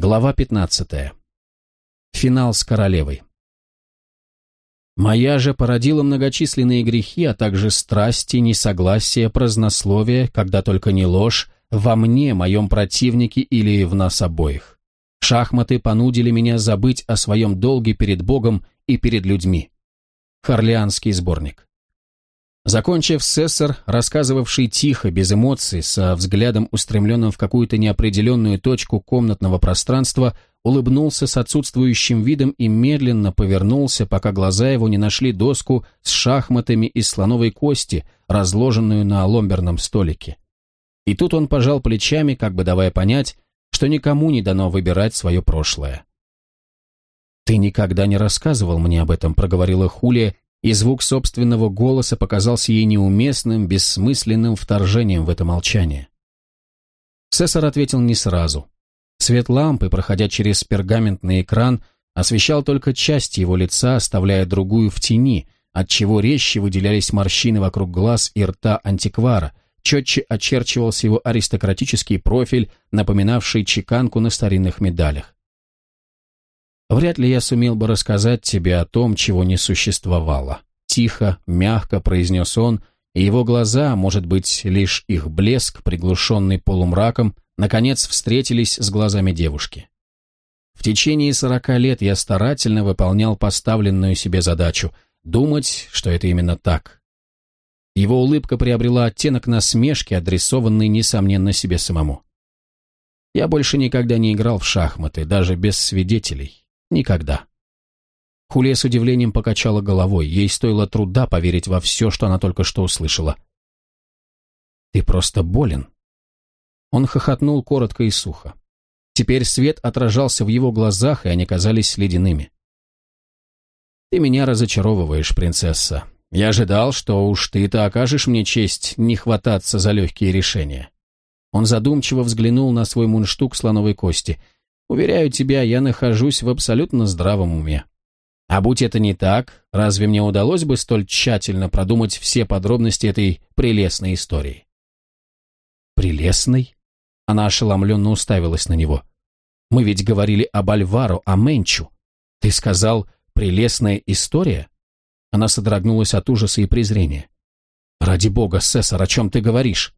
Глава 15. Финал с королевой. Моя же породила многочисленные грехи, а также страсти, несогласия, празднословие, когда только не ложь, во мне, моем противнике или в нас обоих. Шахматы понудили меня забыть о своем долге перед Богом и перед людьми. Харлианский сборник. Закончив сессор, рассказывавший тихо, без эмоций, со взглядом устремленным в какую-то неопределенную точку комнатного пространства, улыбнулся с отсутствующим видом и медленно повернулся, пока глаза его не нашли доску с шахматами из слоновой кости, разложенную на ломберном столике. И тут он пожал плечами, как бы давая понять, что никому не дано выбирать свое прошлое. «Ты никогда не рассказывал мне об этом», — проговорила Хулия, и звук собственного голоса показался ей неуместным, бессмысленным вторжением в это молчание. Сесар ответил не сразу. Свет лампы, проходя через пергаментный экран, освещал только часть его лица, оставляя другую в тени, отчего резче выделялись морщины вокруг глаз и рта антиквара, четче очерчивался его аристократический профиль, напоминавший чеканку на старинных медалях. Вряд ли я сумел бы рассказать тебе о том, чего не существовало. Тихо, мягко произнес он, и его глаза, может быть, лишь их блеск, приглушенный полумраком, наконец встретились с глазами девушки. В течение сорока лет я старательно выполнял поставленную себе задачу – думать, что это именно так. Его улыбка приобрела оттенок насмешки, адресованный, несомненно, себе самому. Я больше никогда не играл в шахматы, даже без свидетелей. Никогда. Хулия с удивлением покачала головой. Ей стоило труда поверить во все, что она только что услышала. «Ты просто болен». Он хохотнул коротко и сухо. Теперь свет отражался в его глазах, и они казались ледяными. «Ты меня разочаровываешь, принцесса. Я ожидал, что уж ты-то окажешь мне честь не хвататься за легкие решения». Он задумчиво взглянул на свой мундштук слоновой кости – Уверяю тебя, я нахожусь в абсолютно здравом уме. А будь это не так, разве мне удалось бы столь тщательно продумать все подробности этой прелестной истории? Прелестной? Она ошеломленно уставилась на него. Мы ведь говорили об Альваро, о Менчу. Ты сказал «прелестная история»? Она содрогнулась от ужаса и презрения. «Ради бога, Сесар, о чем ты говоришь?»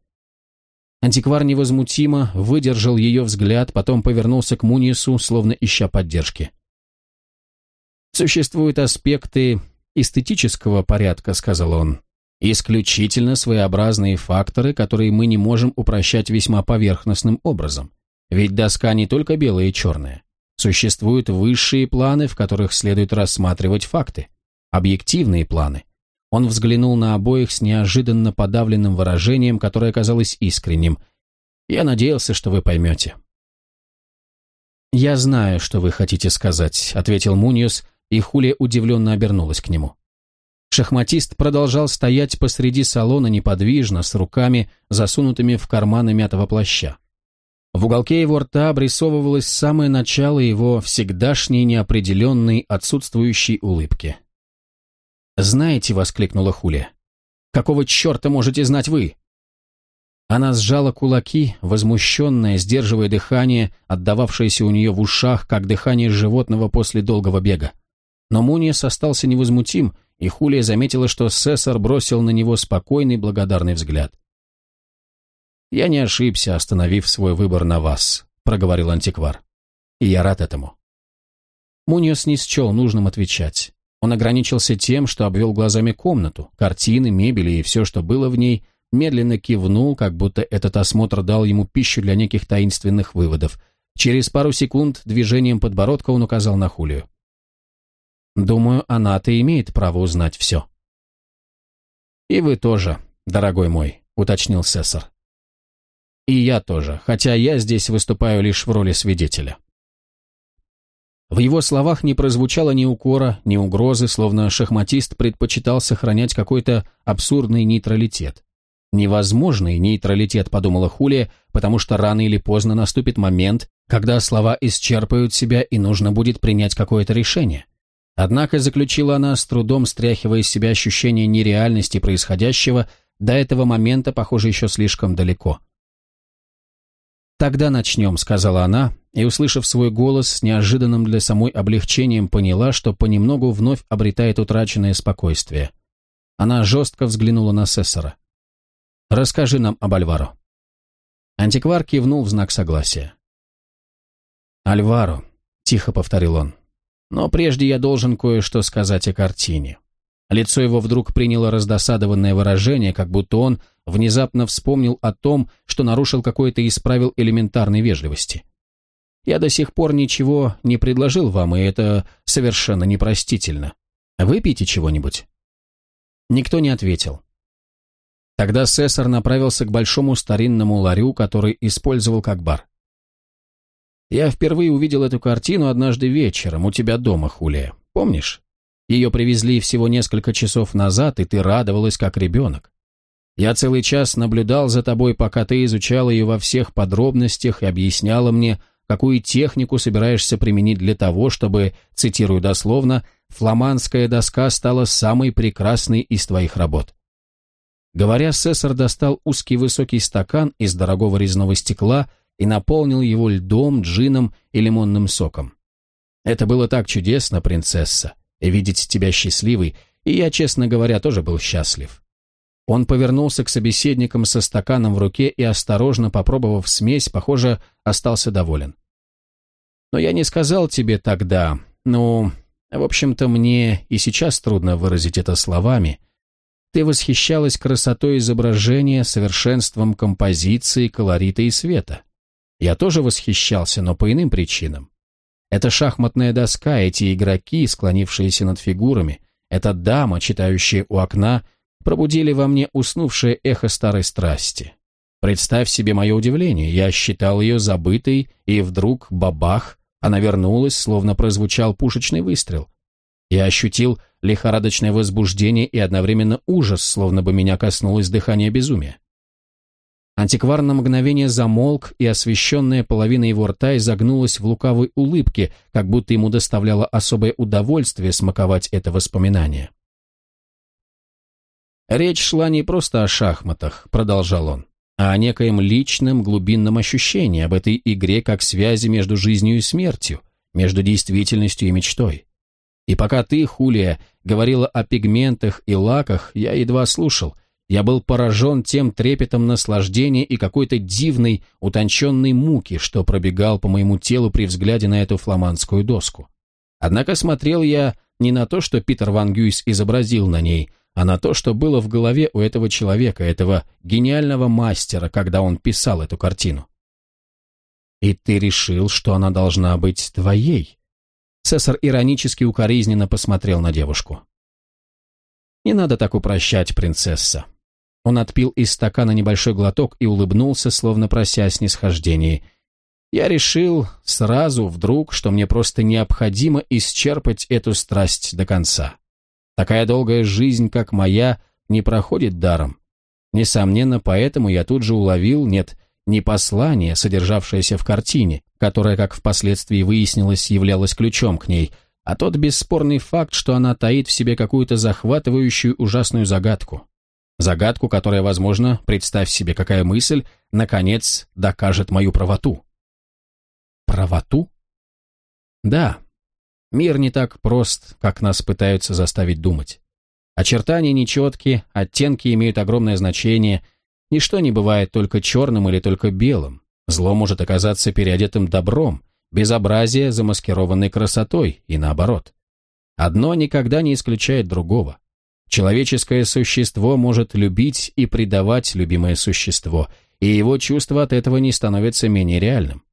Антиквар невозмутимо выдержал ее взгляд, потом повернулся к Муниесу, словно ища поддержки. «Существуют аспекты эстетического порядка», — сказал он. «Исключительно своеобразные факторы, которые мы не можем упрощать весьма поверхностным образом. Ведь доска не только белая и черная. Существуют высшие планы, в которых следует рассматривать факты. Объективные планы, он взглянул на обоих с неожиданно подавленным выражением, которое казалось искренним. «Я надеялся, что вы поймете». «Я знаю, что вы хотите сказать», — ответил Муниус, и Хулия удивленно обернулась к нему. Шахматист продолжал стоять посреди салона неподвижно, с руками, засунутыми в карманы мятого плаща. В уголке его рта обрисовывалось самое начало его всегдашней неопределенной отсутствующей улыбки. «Знаете», — воскликнула Хуля, — «какого черта можете знать вы?» Она сжала кулаки, возмущенная, сдерживая дыхание, отдававшееся у нее в ушах, как дыхание животного после долгого бега. Но Муниес остался невозмутим, и Хулия заметила, что Сесар бросил на него спокойный благодарный взгляд. «Я не ошибся, остановив свой выбор на вас», — проговорил антиквар. «И я рад этому». Муниос не счел нужным отвечать. Он ограничился тем, что обвел глазами комнату, картины, мебели и все, что было в ней, медленно кивнул, как будто этот осмотр дал ему пищу для неких таинственных выводов. Через пару секунд движением подбородка он указал на Хулию. «Думаю, она-то имеет право узнать все». «И вы тоже, дорогой мой», — уточнил Сессор. «И я тоже, хотя я здесь выступаю лишь в роли свидетеля». В его словах не прозвучало ни укора, ни угрозы, словно шахматист предпочитал сохранять какой-то абсурдный нейтралитет. Невозможный нейтралитет, подумала Хулия, потому что рано или поздно наступит момент, когда слова исчерпают себя и нужно будет принять какое-то решение. Однако, заключила она, с трудом стряхивая из себя ощущение нереальности происходящего, до этого момента, похоже, еще слишком далеко. «Тогда начнем», — сказала она, и, услышав свой голос, с неожиданным для самой облегчением поняла, что понемногу вновь обретает утраченное спокойствие. Она жестко взглянула на Сессора. «Расскажи нам об Альваро». Антиквар кивнул в знак согласия. «Альваро», — тихо повторил он. «Но прежде я должен кое-что сказать о картине». Лицо его вдруг приняло раздосадованное выражение, как будто он внезапно вспомнил о том, что нарушил какое-то из правил элементарной вежливости. «Я до сих пор ничего не предложил вам, и это совершенно непростительно. Выпейте чего-нибудь». Никто не ответил. Тогда Сесар направился к большому старинному ларю, который использовал как бар. «Я впервые увидел эту картину однажды вечером у тебя дома, Хулия. Помнишь? Ее привезли всего несколько часов назад, и ты радовалась, как ребенок. Я целый час наблюдал за тобой, пока ты изучала ее во всех подробностях и объясняла мне, какую технику собираешься применить для того, чтобы, цитирую дословно, «фламандская доска стала самой прекрасной из твоих работ». Говоря, Сесар достал узкий высокий стакан из дорогого резного стекла и наполнил его льдом, джином и лимонным соком. «Это было так чудесно, принцесса, видеть тебя счастливой, и я, честно говоря, тоже был счастлив. Он повернулся к собеседникам со стаканом в руке и, осторожно попробовав смесь, похоже, остался доволен. «Но я не сказал тебе тогда, ну, в общем-то, мне и сейчас трудно выразить это словами. Ты восхищалась красотой изображения, совершенством композиции, колорита и света. Я тоже восхищался, но по иным причинам. Это шахматная доска, эти игроки, склонившиеся над фигурами, эта дама, читающая у окна — пробудили во мне уснувшее эхо старой страсти. Представь себе мое удивление, я считал ее забытой, и вдруг, бабах, она вернулась, словно прозвучал пушечный выстрел. Я ощутил лихорадочное возбуждение и одновременно ужас, словно бы меня коснулось дыхания безумия. Антиквар на мгновение замолк, и освещенная половина его рта изогнулась в лукавой улыбке, как будто ему доставляло особое удовольствие смаковать это воспоминание. Речь шла не просто о шахматах, продолжал он, а о некоем личном глубинном ощущении об этой игре как связи между жизнью и смертью, между действительностью и мечтой. И пока ты, Хулия, говорила о пигментах и лаках, я едва слушал. Я был поражен тем трепетом наслаждения и какой-то дивной, утонченной муки, что пробегал по моему телу при взгляде на эту фламандскую доску. Однако смотрел я не на то, что Питер Ван Гюйс изобразил на ней, а на то, что было в голове у этого человека, этого гениального мастера, когда он писал эту картину. «И ты решил, что она должна быть твоей?» Цесар иронически укоризненно посмотрел на девушку. «Не надо так упрощать, принцесса». Он отпил из стакана небольшой глоток и улыбнулся, словно прося снисхождения. «Я решил сразу, вдруг, что мне просто необходимо исчерпать эту страсть до конца. Такая долгая жизнь, как моя, не проходит даром. Несомненно, поэтому я тут же уловил, нет, не послание, содержавшееся в картине, которое, как впоследствии выяснилось, являлось ключом к ней, а тот бесспорный факт, что она таит в себе какую-то захватывающую ужасную загадку. Загадку, которая, возможно, представь себе, какая мысль, наконец, докажет мою правоту. Правоту? Да, Мир не так прост, как нас пытаются заставить думать. Очертания нечеткие, оттенки имеют огромное значение. Ничто не бывает только черным или только белым. Зло может оказаться переодетым добром, безобразие замаскированной красотой и наоборот. Одно никогда не исключает другого. Человеческое существо может любить и предавать любимое существо, и его чувство от этого не становится менее реальным.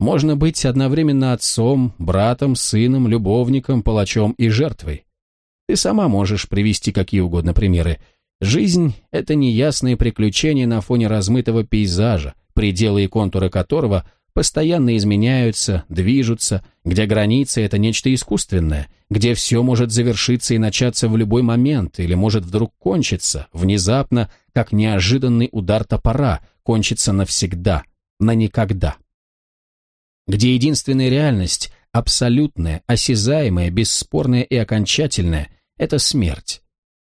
Можно быть одновременно отцом, братом, сыном, любовником, палачом и жертвой. Ты сама можешь привести какие угодно примеры. Жизнь — это неясные приключения на фоне размытого пейзажа, пределы и контуры которого постоянно изменяются, движутся, где границы — это нечто искусственное, где все может завершиться и начаться в любой момент или может вдруг кончиться, внезапно, как неожиданный удар топора, кончиться навсегда, на никогда где единственная реальность, абсолютная, осязаемая, бесспорная и окончательная, это смерть,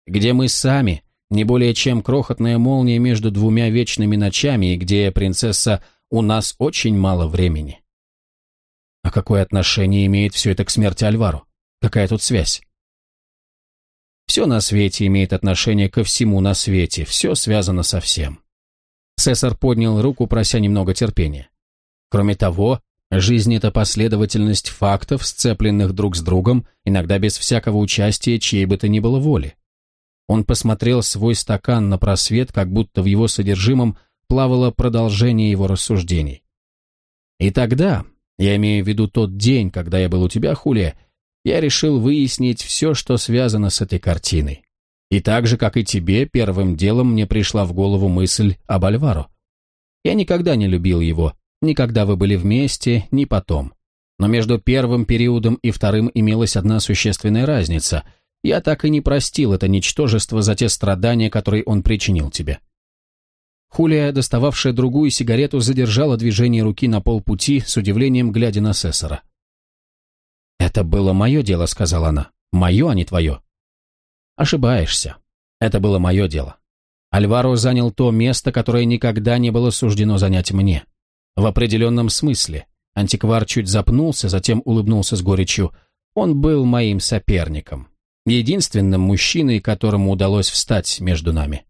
где мы сами, не более чем крохотная молния между двумя вечными ночами, и где, принцесса, у нас очень мало времени. какое отношение имеет все это к смерти Альваро? Какая тут связь? Все на свете имеет отношение ко всему на свете, все связано со всем. Цесар поднял руку, прося немного терпения. Кроме того, жизнь — это последовательность фактов, сцепленных друг с другом, иногда без всякого участия чьей бы то ни было воли. Он посмотрел свой стакан на просвет, как будто в его содержимом плавало продолжение его рассуждений. И тогда, я имею в виду тот день, когда я был у тебя, Хулия, я решил выяснить все, что связано с этой картиной. И так же, как и тебе, первым делом мне пришла в голову мысль об Альваро. Я никогда не любил его, никогда вы были вместе, ни потом. Но между первым периодом и вторым имелась одна существенная разница. Я так и не простил это ничтожество за те страдания, которые он причинил тебе. Хулия, достававшая другую сигарету, задержала движение руки на полпути, с удивлением глядя на Сессора. «Это было мое дело», — сказала она. «Мое, а не твое». «Ошибаешься. Это было мое дело. Альваро занял то место, которое никогда не было суждено занять мне. В определенном смысле. Антиквар чуть запнулся, затем улыбнулся с горечью. Он был моим соперником. Единственным мужчиной, которому удалось встать между нами.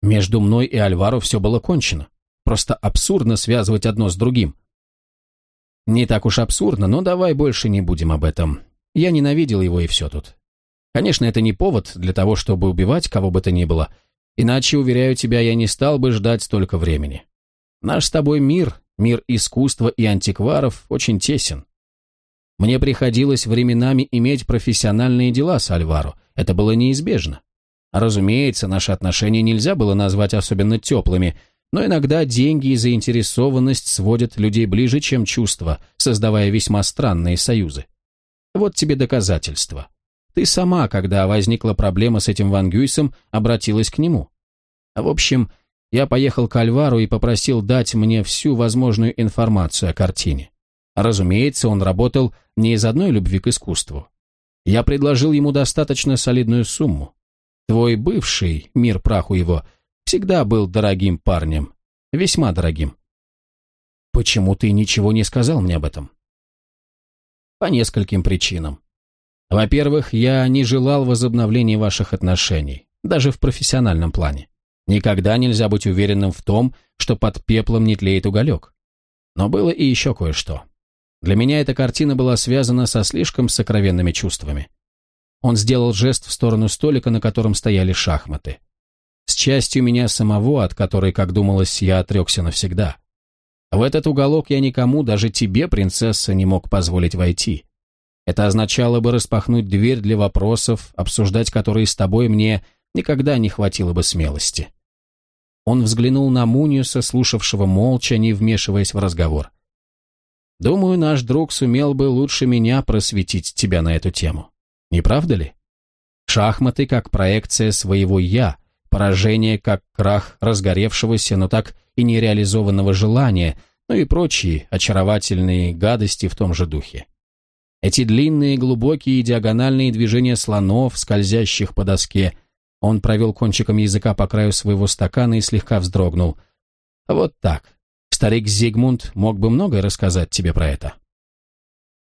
Между мной и Альваро все было кончено. Просто абсурдно связывать одно с другим. Не так уж абсурдно, но давай больше не будем об этом. Я ненавидел его и все тут. Конечно, это не повод для того, чтобы убивать кого бы то ни было. Иначе, уверяю тебя, я не стал бы ждать столько времени. Наш с тобой мир, мир искусства и антикваров, очень тесен. Мне приходилось временами иметь профессиональные дела с Альваро. Это было неизбежно. Разумеется, наши отношения нельзя было назвать особенно теплыми, но иногда деньги и заинтересованность сводят людей ближе, чем чувства, создавая весьма странные союзы. Вот тебе доказательство. Ты сама, когда возникла проблема с этим Ван Гюйсом, обратилась к нему. В общем, я поехал к Альвару и попросил дать мне всю возможную информацию о картине. Разумеется, он работал не из одной любви к искусству. Я предложил ему достаточно солидную сумму. Твой бывший, мир праху его, всегда был дорогим парнем. Весьма дорогим. Почему ты ничего не сказал мне об этом? По нескольким причинам. Во-первых, я не желал возобновления ваших отношений, даже в профессиональном плане. Никогда нельзя быть уверенным в том, что под пеплом не тлеет уголек. Но было и еще кое-что. Для меня эта картина была связана со слишком сокровенными чувствами. Он сделал жест в сторону столика, на котором стояли шахматы. С частью меня самого, от которой, как думалось, я отрекся навсегда. В этот уголок я никому, даже тебе, принцесса, не мог позволить войти. Это означало бы распахнуть дверь для вопросов, обсуждать которые с тобой мне никогда не хватило бы смелости. Он взглянул на Муниуса, слушавшего молча, не вмешиваясь в разговор. «Думаю, наш друг сумел бы лучше меня просветить тебя на эту тему». Не правда ли? Шахматы как проекция своего «я», поражение как крах разгоревшегося, но так и нереализованного желания, ну и прочие очаровательные гадости в том же духе. Эти длинные, глубокие диагональные движения слонов, скользящих по доске, он провел кончиком языка по краю своего стакана и слегка вздрогнул. Вот так. Старик Зигмунд мог бы многое рассказать тебе про это.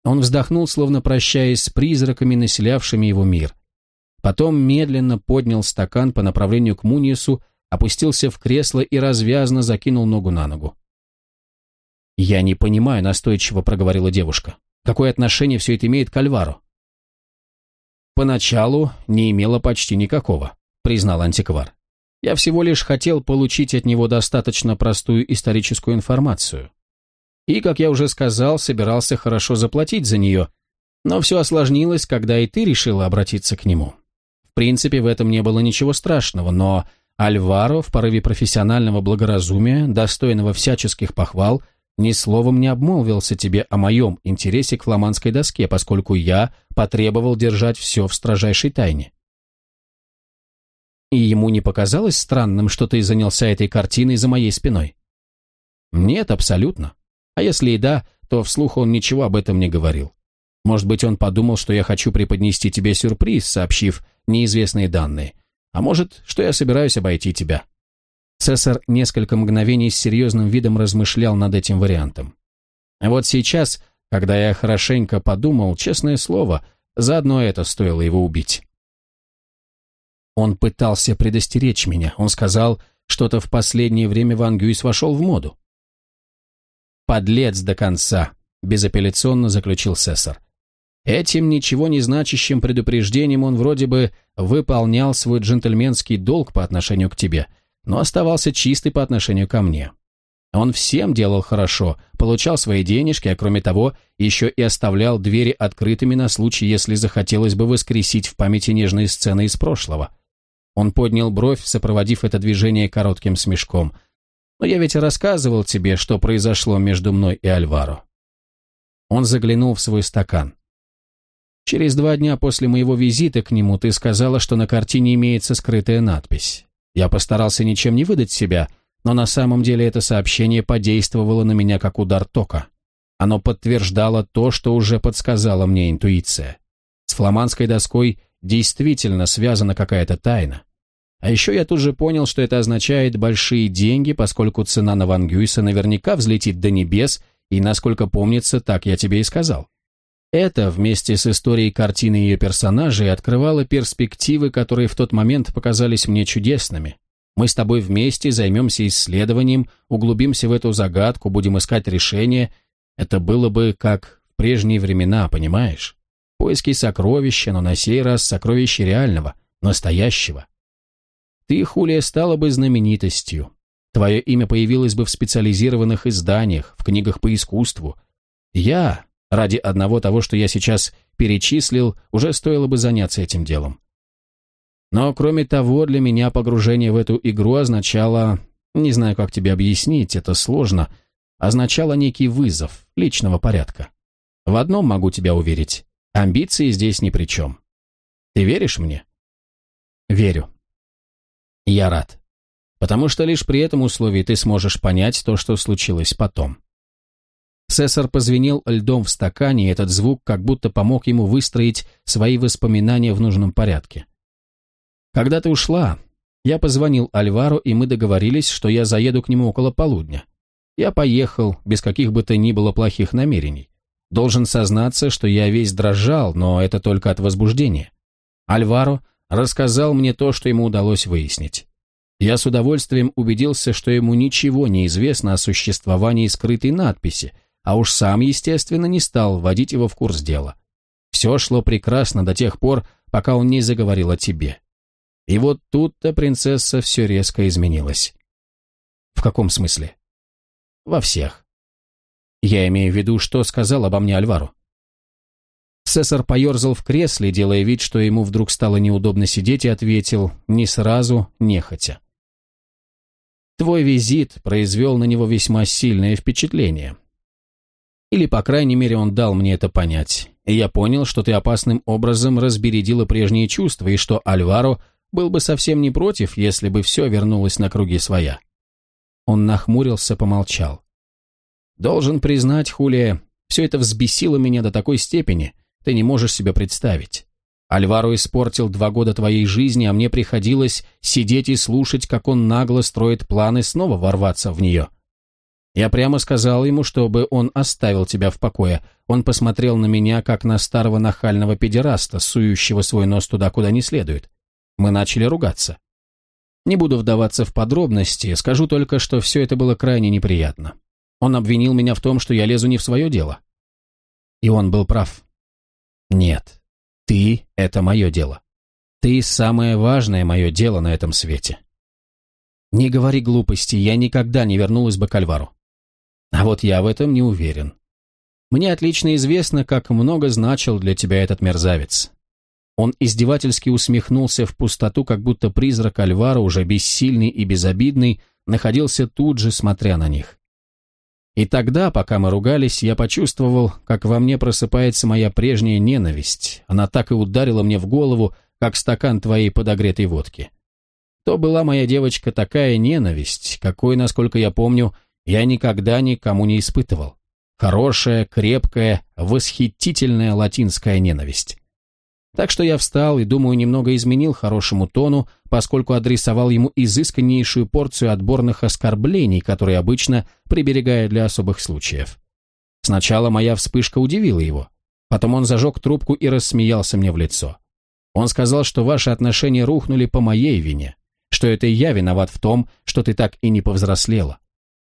Он вздохнул, словно прощаясь с призраками, населявшими его мир. Потом медленно поднял стакан по направлению к Муниесу, опустился в кресло и развязно закинул ногу на ногу. «Я не понимаю», — настойчиво проговорила девушка. «Какое отношение все это имеет к Альвару?» «Поначалу не имело почти никакого», — признал антиквар. «Я всего лишь хотел получить от него достаточно простую историческую информацию и, как я уже сказал, собирался хорошо заплатить за нее, но все осложнилось, когда и ты решила обратиться к нему. В принципе, в этом не было ничего страшного, но Альваро в порыве профессионального благоразумия, достойного всяческих похвал, ни словом не обмолвился тебе о моем интересе к фламандской доске, поскольку я потребовал держать все в строжайшей тайне. И ему не показалось странным, что ты занялся этой картиной за моей спиной? Нет, абсолютно. А если и да, то вслух он ничего об этом не говорил. Может быть, он подумал, что я хочу преподнести тебе сюрприз, сообщив неизвестные данные. А может, что я собираюсь обойти тебя. Цесар несколько мгновений с серьезным видом размышлял над этим вариантом. А вот сейчас, когда я хорошенько подумал, честное слово, заодно это стоило его убить. Он пытался предостеречь меня. Он сказал, что-то в последнее время Ван Гюйс вошел в моду. «Подлец до конца», — безапелляционно заключил Сессор. Этим ничего не значащим предупреждением он вроде бы выполнял свой джентльменский долг по отношению к тебе, но оставался чистый по отношению ко мне. Он всем делал хорошо, получал свои денежки, а кроме того, еще и оставлял двери открытыми на случай, если захотелось бы воскресить в памяти нежные сцены из прошлого. Он поднял бровь, сопроводив это движение коротким смешком. «Но я ведь рассказывал тебе, что произошло между мной и Альваро». Он заглянул в свой стакан. «Через два дня после моего визита к нему ты сказала, что на картине имеется скрытая надпись. Я постарался ничем не выдать себя, но на самом деле это сообщение подействовало на меня как удар тока. Оно подтверждало то, что уже подсказала мне интуиция. С фламандской доской действительно связана какая-то тайна. А еще я тут же понял, что это означает большие деньги, поскольку цена на Ван Гюйса наверняка взлетит до небес, и, насколько помнится, так я тебе и сказал. Это, вместе с историей картины ее персонажей, открывало перспективы, которые в тот момент показались мне чудесными. Мы с тобой вместе займемся исследованием, углубимся в эту загадку, будем искать решение. Это было бы как в прежние времена, понимаешь? Поиски сокровища, но на сей раз сокровища реального, настоящего. Ты, Хулия, стала бы знаменитостью. Твое имя появилось бы в специализированных изданиях, в книгах по искусству. Я, ради одного того, что я сейчас перечислил, уже стоило бы заняться этим делом. Но, кроме того, для меня погружение в эту игру означало... Не знаю, как тебе объяснить, это сложно. Означало некий вызов личного порядка. В одном могу тебя уверить. Амбиции здесь ни при чем. Ты веришь мне? Верю. Я рад. Потому что лишь при этом условии ты сможешь понять то, что случилось потом. Сесар позвенел льдом в стакане, и этот звук как будто помог ему выстроить свои воспоминания в нужном порядке. Когда ты ушла, я позвонил Альвару, и мы договорились, что я заеду к нему около полудня. Я поехал, без каких бы то ни было плохих намерений. Должен сознаться, что я весь дрожал, но это только от возбуждения. Альваро рассказал мне то, что ему удалось выяснить. Я с удовольствием убедился, что ему ничего не известно о существовании скрытой надписи, а уж сам, естественно, не стал вводить его в курс дела. Все шло прекрасно до тех пор, пока он не заговорил о тебе. И вот тут-то принцесса все резко изменилась. В каком смысле? Во всех. Я имею в виду, что сказал обо мне Альвару. Сесар поерзал в кресле, делая вид, что ему вдруг стало неудобно сидеть, и ответил, не сразу, нехотя. Твой визит произвел на него весьма сильное впечатление. Или, по крайней мере, он дал мне это понять. И я понял, что ты опасным образом разбередила прежние чувства, и что Альваро был бы совсем не против, если бы все вернулось на круги своя. Он нахмурился, помолчал. Должен признать, Хулия, все это взбесило меня до такой степени, ты не можешь себе представить. Альваро испортил два года твоей жизни, а мне приходилось сидеть и слушать, как он нагло строит планы снова ворваться в нее. Я прямо сказал ему, чтобы он оставил тебя в покое. Он посмотрел на меня, как на старого нахального педераста, сующего свой нос туда, куда не следует. Мы начали ругаться. Не буду вдаваться в подробности, скажу только, что все это было крайне неприятно. Он обвинил меня в том, что я лезу не в свое дело. И он был прав. Нет, ты — это мое дело. Ты — самое важное мое дело на этом свете. Не говори глупости, я никогда не вернулась бы к Альвару. А вот я в этом не уверен. Мне отлично известно, как много значил для тебя этот мерзавец. Он издевательски усмехнулся в пустоту, как будто призрак Альвара, уже бессильный и безобидный, находился тут же, смотря на них. И тогда, пока мы ругались, я почувствовал, как во мне просыпается моя прежняя ненависть. Она так и ударила мне в голову, как стакан твоей подогретой водки. То была моя девочка такая ненависть, какой, насколько я помню, я никогда никому не испытывал. Хорошая, крепкая, восхитительная латинская ненависть. Так что я встал и, думаю, немного изменил хорошему тону, поскольку адресовал ему изысканнейшую порцию отборных оскорблений, которые обычно приберегаю для особых случаев. Сначала моя вспышка удивила его. Потом он зажег трубку и рассмеялся мне в лицо. Он сказал, что ваши отношения рухнули по моей вине, что это я виноват в том, что ты так и не повзрослела,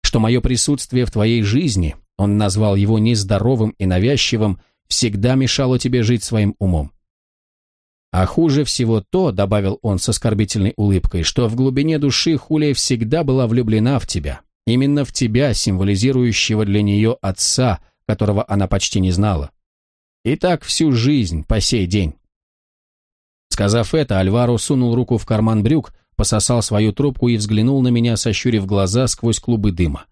что мое присутствие в твоей жизни, он назвал его нездоровым и навязчивым, всегда мешало тебе жить своим умом. А хуже всего то, добавил он с оскорбительной улыбкой, что в глубине души Хулия всегда была влюблена в тебя, именно в тебя, символизирующего для нее отца, которого она почти не знала. И так всю жизнь, по сей день. Сказав это, Альваро сунул руку в карман брюк, пососал свою трубку и взглянул на меня, сощурив глаза сквозь клубы дыма.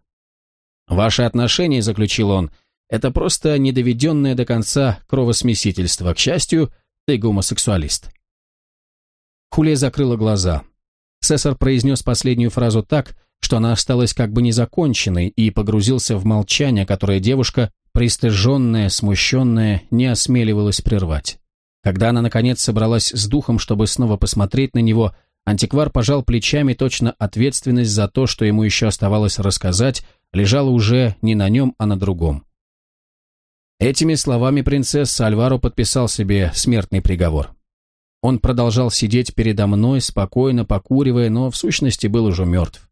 «Ваши отношения», — заключил он, — «это просто недоведенное до конца кровосмесительство. К счастью, ты гомосексуалист». Хулия закрыла глаза. Сесар произнес последнюю фразу так, что она осталась как бы незаконченной, и погрузился в молчание, которое девушка, пристыженная, смущенная, не осмеливалась прервать. Когда она, наконец, собралась с духом, чтобы снова посмотреть на него, антиквар пожал плечами, точно ответственность за то, что ему еще оставалось рассказать, лежала уже не на нем, а на другом. Этими словами принцесса Альваро подписал себе смертный приговор. Он продолжал сидеть передо мной, спокойно покуривая, но в сущности был уже мертв.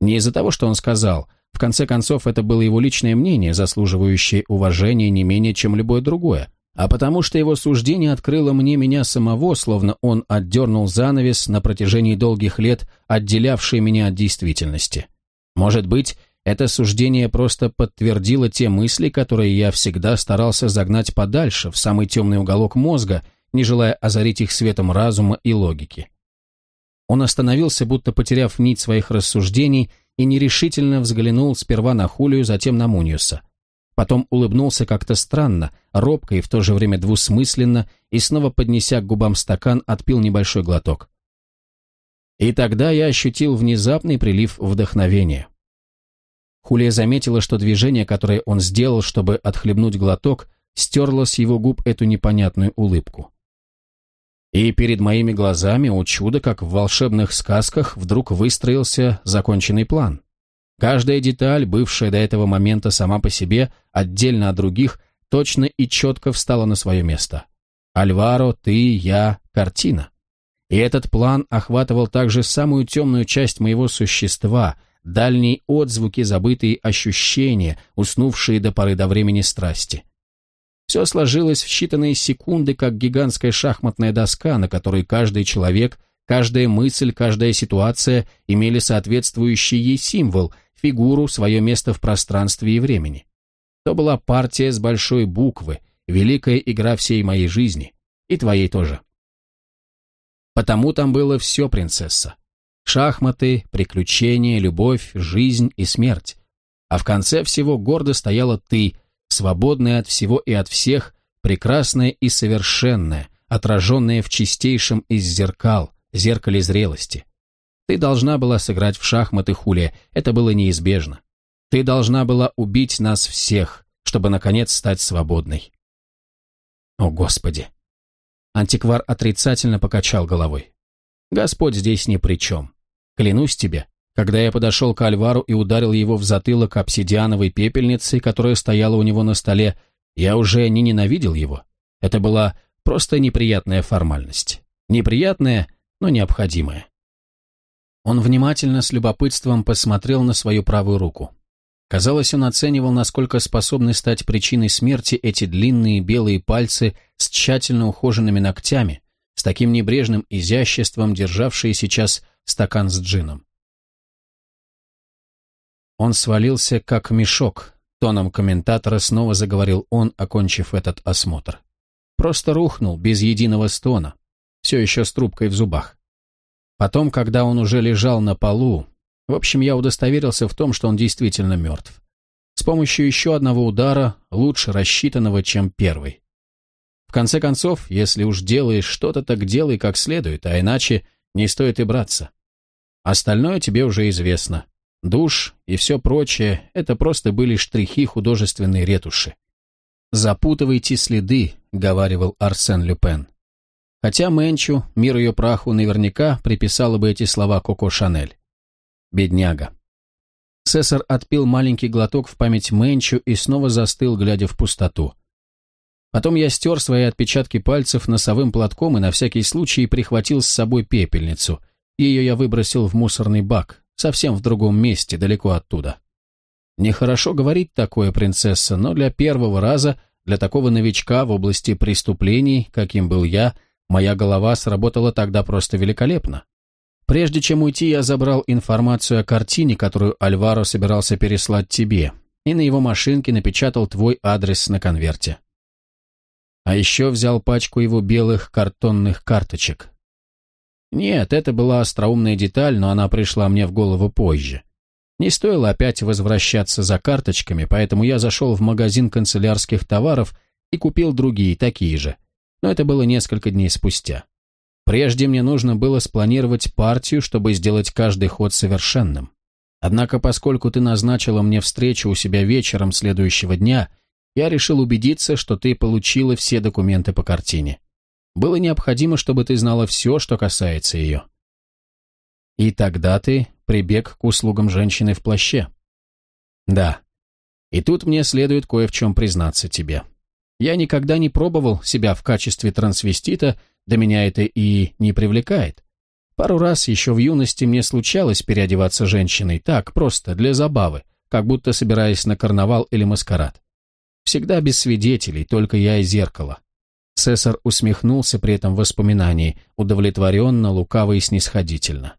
Не из-за того, что он сказал. В конце концов, это было его личное мнение, заслуживающее уважения не менее, чем любое другое а потому что его суждение открыло мне меня самого, словно он отдернул занавес на протяжении долгих лет, отделявший меня от действительности. Может быть, это суждение просто подтвердило те мысли, которые я всегда старался загнать подальше, в самый темный уголок мозга, не желая озарить их светом разума и логики. Он остановился, будто потеряв нить своих рассуждений, и нерешительно взглянул сперва на Хулию, затем на Муниуса. Потом улыбнулся как-то странно, робко и в то же время двусмысленно, и снова, поднеся к губам стакан, отпил небольшой глоток. И тогда я ощутил внезапный прилив вдохновения. Хулия заметила, что движение, которое он сделал, чтобы отхлебнуть глоток, стерло с его губ эту непонятную улыбку. И перед моими глазами, о чудо, как в волшебных сказках, вдруг выстроился законченный план. Каждая деталь, бывшая до этого момента сама по себе, отдельно от других, точно и четко встала на свое место. Альваро, ты, я, картина. И этот план охватывал также самую темную часть моего существа, дальние отзвуки, забытые ощущения, уснувшие до поры до времени страсти. Все сложилось в считанные секунды, как гигантская шахматная доска, на которой каждый человек, каждая мысль, каждая ситуация имели соответствующий ей символ – фигуру, свое место в пространстве и времени. То была партия с большой буквы, великая игра всей моей жизни, и твоей тоже. Потому там было все, принцесса. Шахматы, приключения, любовь, жизнь и смерть. А в конце всего гордо стояла ты, свободная от всего и от всех, прекрасная и совершенная, отраженная в чистейшем из зеркал, зеркале зрелости. Ты должна была сыграть в шахматы, Хулия, это было неизбежно. Ты должна была убить нас всех, чтобы, наконец, стать свободной. О, Господи! Антиквар отрицательно покачал головой. Господь здесь ни при чем. Клянусь тебе, когда я подошел к Альвару и ударил его в затылок обсидиановой пепельницей, которая стояла у него на столе, я уже не ненавидел его. Это была просто неприятная формальность. Неприятная, но необходимая. Он внимательно с любопытством посмотрел на свою правую руку. Казалось, он оценивал, насколько способны стать причиной смерти эти длинные белые пальцы с тщательно ухоженными ногтями, с таким небрежным изяществом, державшие сейчас стакан с джином. Он свалился, как мешок, тоном комментатора снова заговорил он, окончив этот осмотр. Просто рухнул, без единого стона, все еще с трубкой в зубах. Потом, когда он уже лежал на полу, в общем, я удостоверился в том, что он действительно мертв. С помощью еще одного удара, лучше рассчитанного, чем первый. Конце концов, если уж делаешь что-то, так делай как следует, а иначе не стоит и браться. Остальное тебе уже известно. Душ и все прочее – это просто были штрихи художественной ретуши. «Запутывайте следы», – говаривал Арсен Люпен. Хотя Мэнчу, мир ее праху, наверняка приписала бы эти слова Коко Шанель. Бедняга. Сесар отпил маленький глоток в память Мэнчу и снова застыл, глядя в пустоту. Потом я стер свои отпечатки пальцев носовым платком и на всякий случай прихватил с собой пепельницу. Ее я выбросил в мусорный бак, совсем в другом месте, далеко оттуда. Нехорошо говорить такое, принцесса, но для первого раза, для такого новичка в области преступлений, каким был я, моя голова сработала тогда просто великолепно. Прежде чем уйти, я забрал информацию о картине, которую Альваро собирался переслать тебе, и на его машинке напечатал твой адрес на конверте. А еще взял пачку его белых картонных карточек. Нет, это была остроумная деталь, но она пришла мне в голову позже. Не стоило опять возвращаться за карточками, поэтому я зашел в магазин канцелярских товаров и купил другие, такие же. Но это было несколько дней спустя. Прежде мне нужно было спланировать партию, чтобы сделать каждый ход совершенным. Однако, поскольку ты назначила мне встречу у себя вечером следующего дня, я решил убедиться, что ты получила все документы по картине. Было необходимо, чтобы ты знала все, что касается ее. И тогда ты прибег к услугам женщины в плаще. Да. И тут мне следует кое в чем признаться тебе. Я никогда не пробовал себя в качестве трансвестита, да меня это и не привлекает. Пару раз еще в юности мне случалось переодеваться женщиной, так, просто, для забавы, как будто собираясь на карнавал или маскарад. Всегда без свидетелей, только я и зеркало. Цесар усмехнулся при этом воспоминании, удовлетворенно, лукаво и снисходительно.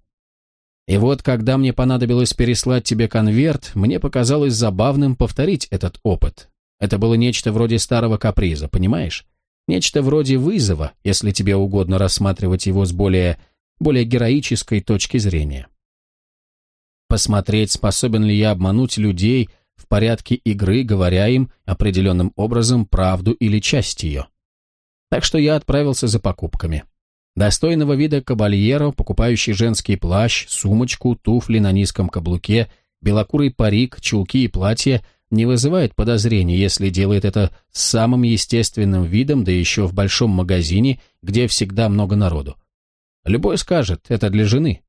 И вот, когда мне понадобилось переслать тебе конверт, мне показалось забавным повторить этот опыт. Это было нечто вроде старого каприза, понимаешь? Нечто вроде вызова, если тебе угодно рассматривать его с более, более героической точки зрения. Посмотреть, способен ли я обмануть людей в порядке игры, говоря им определенным образом правду или часть ее. Так что я отправился за покупками. Достойного вида кабальеро, покупающий женский плащ, сумочку, туфли на низком каблуке, белокурый парик, чулки и платье не вызывает подозрений, если делает это самым естественным видом, да еще в большом магазине, где всегда много народу. Любой скажет, это для жены.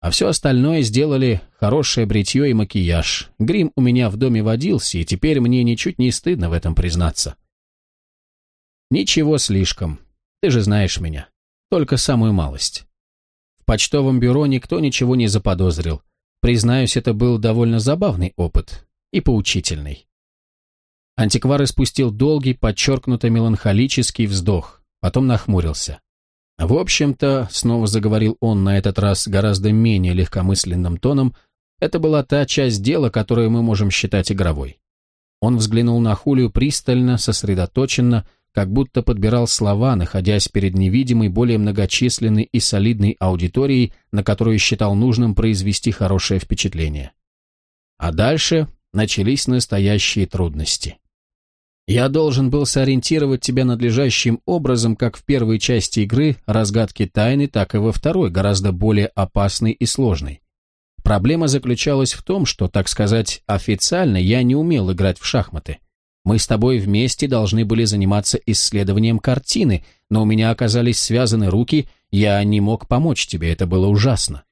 А все остальное сделали хорошее бритье и макияж. Грим у меня в доме водился, и теперь мне ничуть не стыдно в этом признаться. Ничего слишком. Ты же знаешь меня только самую малость. В почтовом бюро никто ничего не заподозрил. Признаюсь, это был довольно забавный опыт и поучительный. Антиквар испустил долгий, подчеркнуто меланхолический вздох, потом нахмурился. В общем-то, снова заговорил он на этот раз гораздо менее легкомысленным тоном, это была та часть дела, которую мы можем считать игровой. Он взглянул на Хулию пристально, сосредоточенно, как будто подбирал слова, находясь перед невидимой, более многочисленной и солидной аудиторией, на которую считал нужным произвести хорошее впечатление. А дальше начались настоящие трудности. Я должен был сориентировать тебя надлежащим образом как в первой части игры разгадки тайны, так и во второй, гораздо более опасной и сложной. Проблема заключалась в том, что, так сказать, официально я не умел играть в шахматы. Мы с тобой вместе должны были заниматься исследованием картины, но у меня оказались связаны руки, я не мог помочь тебе, это было ужасно.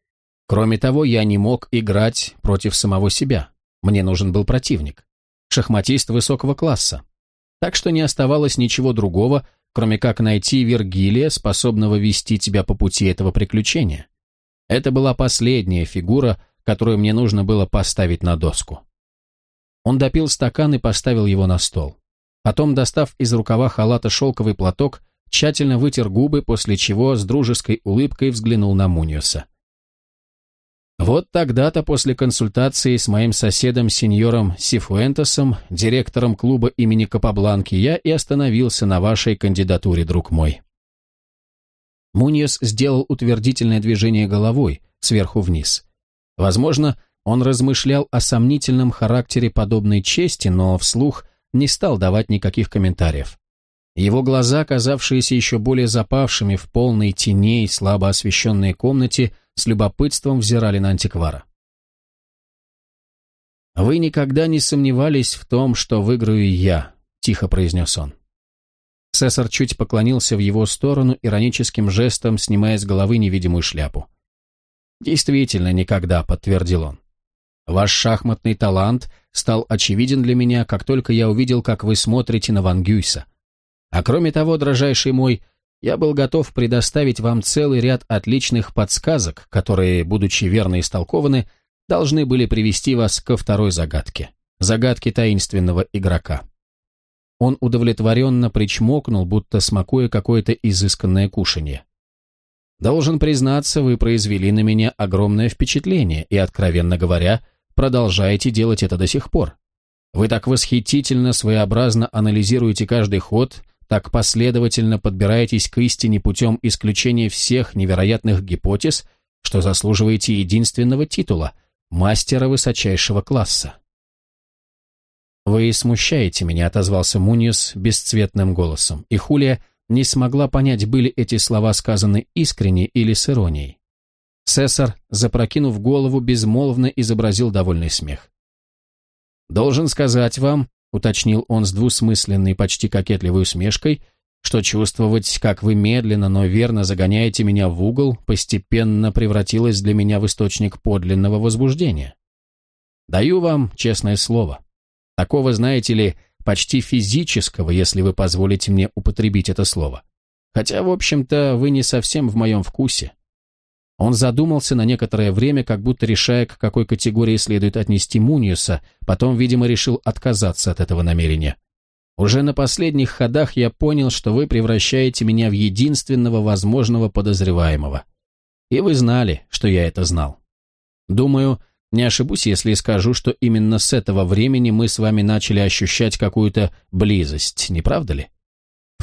Кроме того, я не мог играть против самого себя. Мне нужен был противник. Шахматист высокого класса. Так что не оставалось ничего другого, кроме как найти Вергилия, способного вести тебя по пути этого приключения. Это была последняя фигура, которую мне нужно было поставить на доску. Он допил стакан и поставил его на стол. Потом, достав из рукава халата шелковый платок, тщательно вытер губы, после чего с дружеской улыбкой взглянул на Муниуса. Вот тогда-то после консультации с моим соседом сеньором Сифуэнтесом, директором клуба имени Капабланки, я и остановился на вашей кандидатуре, друг мой. Муниус сделал утвердительное движение головой, сверху вниз. Возможно, он размышлял о сомнительном характере подобной чести, но вслух не стал давать никаких комментариев. Его глаза, казавшиеся еще более запавшими в полной тени и слабо освещенной комнате, с любопытством взирали на антиквара. «Вы никогда не сомневались в том, что выиграю я», — тихо произнес он. Сесар чуть поклонился в его сторону, ироническим жестом снимая с головы невидимую шляпу. «Действительно, никогда», — подтвердил он. Ваш шахматный талант стал очевиден для меня, как только я увидел, как вы смотрите на Ван Гюйса. А кроме того, дрожайший мой, я был готов предоставить вам целый ряд отличных подсказок, которые, будучи верно истолкованы, должны были привести вас ко второй загадке – загадке таинственного игрока. Он удовлетворенно причмокнул, будто смакуя какое-то изысканное кушанье. «Должен признаться, вы произвели на меня огромное впечатление и, откровенно говоря, продолжаете делать это до сих пор. Вы так восхитительно, своеобразно анализируете каждый ход, так последовательно подбираетесь к истине путем исключения всех невероятных гипотез, что заслуживаете единственного титула – мастера высочайшего класса. «Вы смущаете меня», — отозвался Муньес бесцветным голосом, и Хулия не смогла понять, были эти слова сказаны искренне или с иронией. Цесар, запрокинув голову, безмолвно изобразил довольный смех. «Должен сказать вам», — уточнил он с двусмысленной, почти кокетливой усмешкой, что чувствовать, как вы медленно, но верно загоняете меня в угол, постепенно превратилось для меня в источник подлинного возбуждения. Даю вам честное слово. Такого, знаете ли, почти физического, если вы позволите мне употребить это слово. Хотя, в общем-то, вы не совсем в моем вкусе. Он задумался на некоторое время, как будто решая, к какой категории следует отнести Муниуса, потом, видимо, решил отказаться от этого намерения. Уже на последних ходах я понял, что вы превращаете меня в единственного возможного подозреваемого. И вы знали, что я это знал. Думаю, не ошибусь, если скажу, что именно с этого времени мы с вами начали ощущать какую-то близость, не правда ли?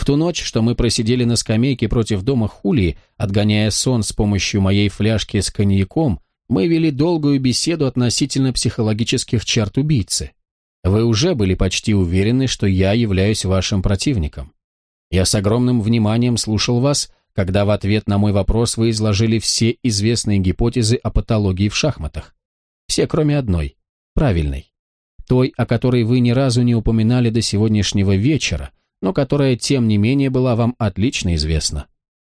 В ту ночь, что мы просидели на скамейке против дома Хулии, отгоняя сон с помощью моей фляжки с коньяком, мы вели долгую беседу относительно психологических черт убийцы. Вы уже были почти уверены, что я являюсь вашим противником. Я с огромным вниманием слушал вас, когда в ответ на мой вопрос вы изложили все известные гипотезы о патологии в шахматах. Все, кроме одной. Правильной. Той, о которой вы ни разу не упоминали до сегодняшнего вечера, но которая, тем не менее, была вам отлично известна.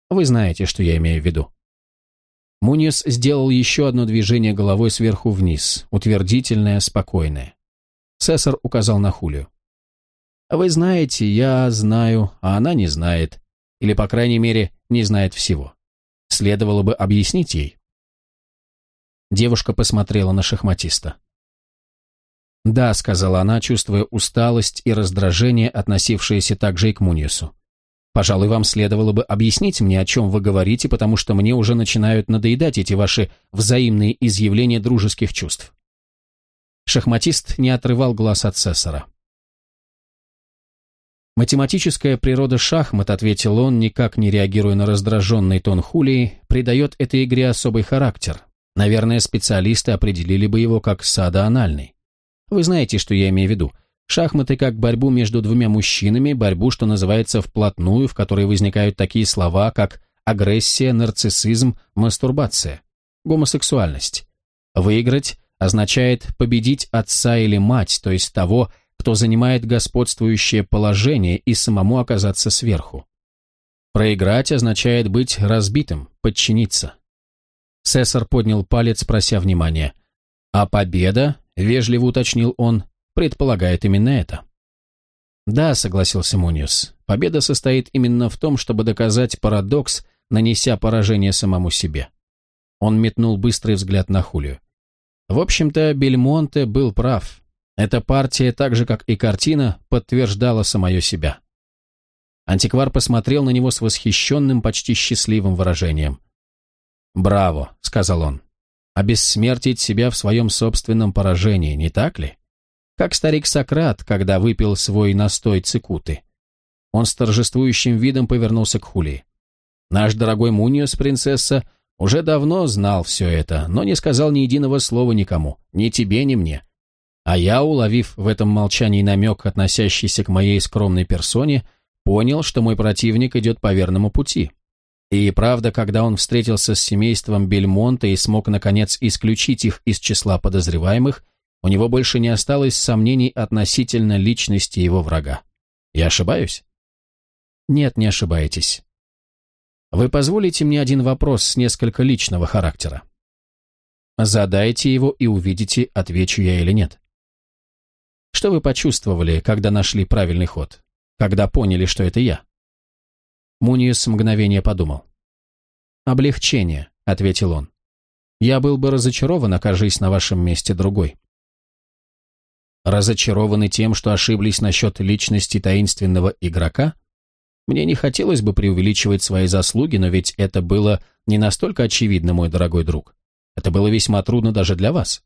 Вы знаете, что я имею в виду. Мунис сделал еще одно движение головой сверху вниз, утвердительное, спокойное. Сесар указал на Хулию. «Вы знаете, я знаю, а она не знает. Или, по крайней мере, не знает всего. Следовало бы объяснить ей. Девушка посмотрела на шахматиста. «Да», — сказала она, чувствуя усталость и раздражение, относившиеся также и к Муниусу. «Пожалуй, вам следовало бы объяснить мне, о чем вы говорите, потому что мне уже начинают надоедать эти ваши взаимные изъявления дружеских чувств». Шахматист не отрывал глаз от Цесара. «Математическая природа шахмат», — ответил он, никак не реагируя на раздраженный тон Хулии, «придает этой игре особый характер, Наверное, специалисты определили бы его как садоанальный. Вы знаете, что я имею в виду. Шахматы как борьбу между двумя мужчинами, борьбу, что называется, вплотную, в которой возникают такие слова, как агрессия, нарциссизм, мастурбация, гомосексуальность. Выиграть означает победить отца или мать, то есть того, кто занимает господствующее положение и самому оказаться сверху. Проиграть означает быть разбитым, подчиниться. Сесар поднял палец, прося внимания. «А победа?» — вежливо уточнил он. «Предполагает именно это». «Да», — согласился Муниус. «Победа состоит именно в том, чтобы доказать парадокс, нанеся поражение самому себе». Он метнул быстрый взгляд на Хулию. В общем-то, Бельмонте был прав. Эта партия, так же как и картина, подтверждала самое себя. Антиквар посмотрел на него с восхищенным, почти счастливым выражением. «Браво», — сказал он. «Обессмертить себя в своем собственном поражении, не так ли? Как старик Сократ, когда выпил свой настой цикуты». Он с торжествующим видом повернулся к Хулии. «Наш дорогой Муниус, принцесса, уже давно знал все это, но не сказал ни единого слова никому, ни тебе, ни мне. А я, уловив в этом молчании намек, относящийся к моей скромной персоне, понял, что мой противник идет по верному пути. И правда, когда он встретился с семейством Бельмонта и смог, наконец, исключить их из числа подозреваемых, у него больше не осталось сомнений относительно личности его врага. Я ошибаюсь? Нет, не ошибаетесь. Вы позволите мне один вопрос с несколько личного характера? Задайте его и увидите, отвечу я или нет. Что вы почувствовали, когда нашли правильный ход? Когда поняли, что это я? Муниус мгновение подумал. «Облегчение», — ответил он. «Я был бы разочарован, окажись на вашем месте другой». Разочарованы тем, что ошиблись насчет личности таинственного игрока? Мне не хотелось бы преувеличивать свои заслуги, но ведь это было не настолько очевидно, мой дорогой друг. Это было весьма трудно даже для вас.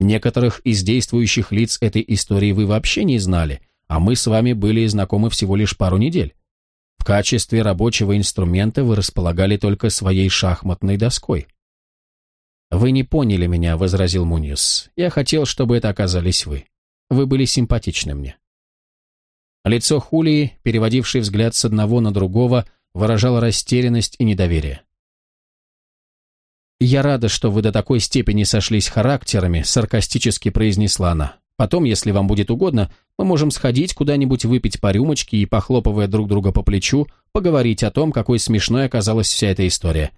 Некоторых из действующих лиц этой истории вы вообще не знали, а мы с вами были знакомы всего лишь пару недель. В качестве рабочего инструмента вы располагали только своей шахматной доской. «Вы не поняли меня», — возразил Муниус. «Я хотел, чтобы это оказались вы. Вы были симпатичны мне». Лицо Хулии, переводивший взгляд с одного на другого, выражало растерянность и недоверие. «Я рада, что вы до такой степени сошлись характерами», — саркастически произнесла она. «Потом, если вам будет угодно, мы можем сходить куда-нибудь выпить по рюмочке и, похлопывая друг друга по плечу, поговорить о том, какой смешной оказалась вся эта история».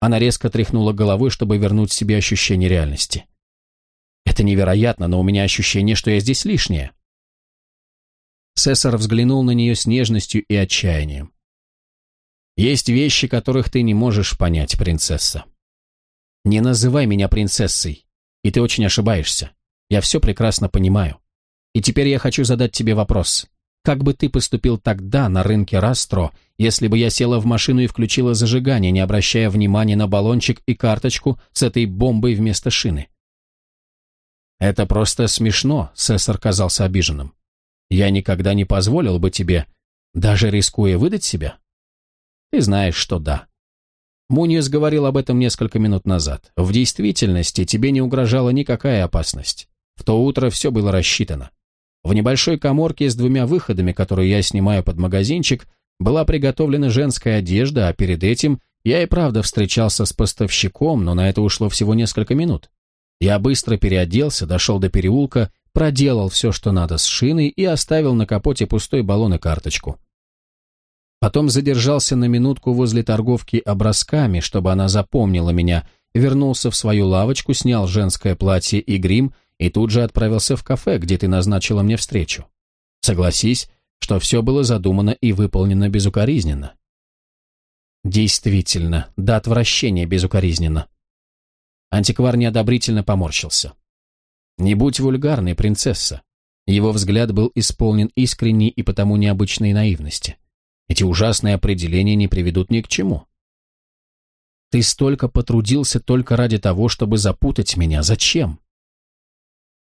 Она резко тряхнула головой, чтобы вернуть себе ощущение реальности. «Это невероятно, но у меня ощущение, что я здесь лишняя». Сесар взглянул на нее с нежностью и отчаянием. «Есть вещи, которых ты не можешь понять, принцесса. Не называй меня принцессой, и ты очень ошибаешься. Я все прекрасно понимаю. И теперь я хочу задать тебе вопрос. Как бы ты поступил тогда на рынке Растро, если бы я села в машину и включила зажигание, не обращая внимания на баллончик и карточку с этой бомбой вместо шины? Это просто смешно, Сесар казался обиженным. Я никогда не позволил бы тебе, даже рискуя выдать себя. Ты знаешь, что да. Муниус говорил об этом несколько минут назад. В действительности тебе не угрожала никакая опасность. В то утро все было рассчитано. В небольшой коморке с двумя выходами, которые я снимаю под магазинчик, была приготовлена женская одежда, а перед этим я и правда встречался с поставщиком, но на это ушло всего несколько минут. Я быстро переоделся, дошел до переулка, проделал все, что надо с шиной и оставил на капоте пустой баллон и карточку. Потом задержался на минутку возле торговки образками, чтобы она запомнила меня, вернулся в свою лавочку, снял женское платье и грим и тут же отправился в кафе, где ты назначила мне встречу. Согласись, что все было задумано и выполнено безукоризненно. Действительно, до отвращения безукоризненно. Антиквар неодобрительно поморщился. Не будь вульгарной, принцесса. Его взгляд был исполнен искренней и потому необычной наивности. Эти ужасные определения не приведут ни к чему. Ты столько потрудился только ради того, чтобы запутать меня. Зачем?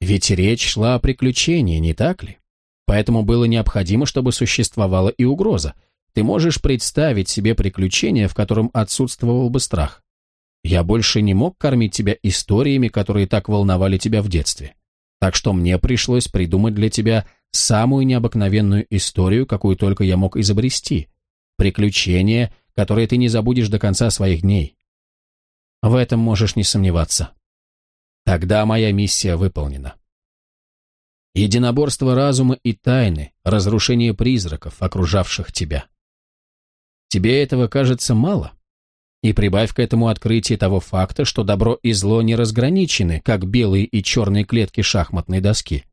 Ведь речь шла о приключении, не так ли? Поэтому было необходимо, чтобы существовала и угроза. Ты можешь представить себе приключение, в котором отсутствовал бы страх. Я больше не мог кормить тебя историями, которые так волновали тебя в детстве. Так что мне пришлось придумать для тебя самую необыкновенную историю, какую только я мог изобрести. Приключение, которое ты не забудешь до конца своих дней. В этом можешь не сомневаться. Тогда моя миссия выполнена. Единоборство разума и тайны, разрушение призраков, окружавших тебя. Тебе этого кажется мало? И прибавь к этому открытие того факта, что добро и зло не разграничены, как белые и черные клетки шахматной доски.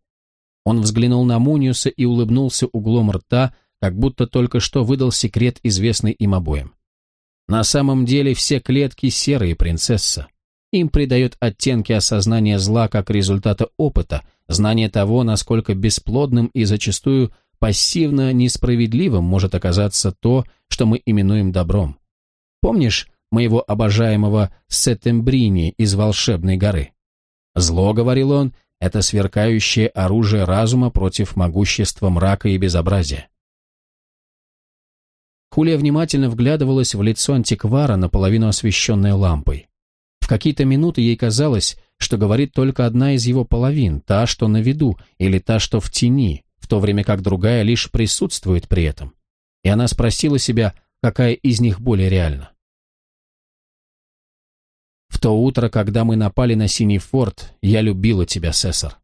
Он взглянул на Муниуса и улыбнулся углом рта, как будто только что выдал секрет, известный им обоим. На самом деле все клетки серые, принцесса. Им придает оттенки осознания зла как результата опыта, знания того, насколько бесплодным и зачастую пассивно несправедливым может оказаться то, что мы именуем добром. Помнишь моего обожаемого Сеттембрини из «Волшебной горы»? Зло, говорил он, это сверкающее оружие разума против могущества мрака и безобразия. Хулия внимательно вглядывалась в лицо антиквара, наполовину освещенное лампой. Какие-то минуты ей казалось, что говорит только одна из его половин, та, что на виду, или та, что в тени, в то время как другая лишь присутствует при этом. И она спросила себя, какая из них более реальна. В то утро, когда мы напали на Синий форт, я любила тебя, Сесар.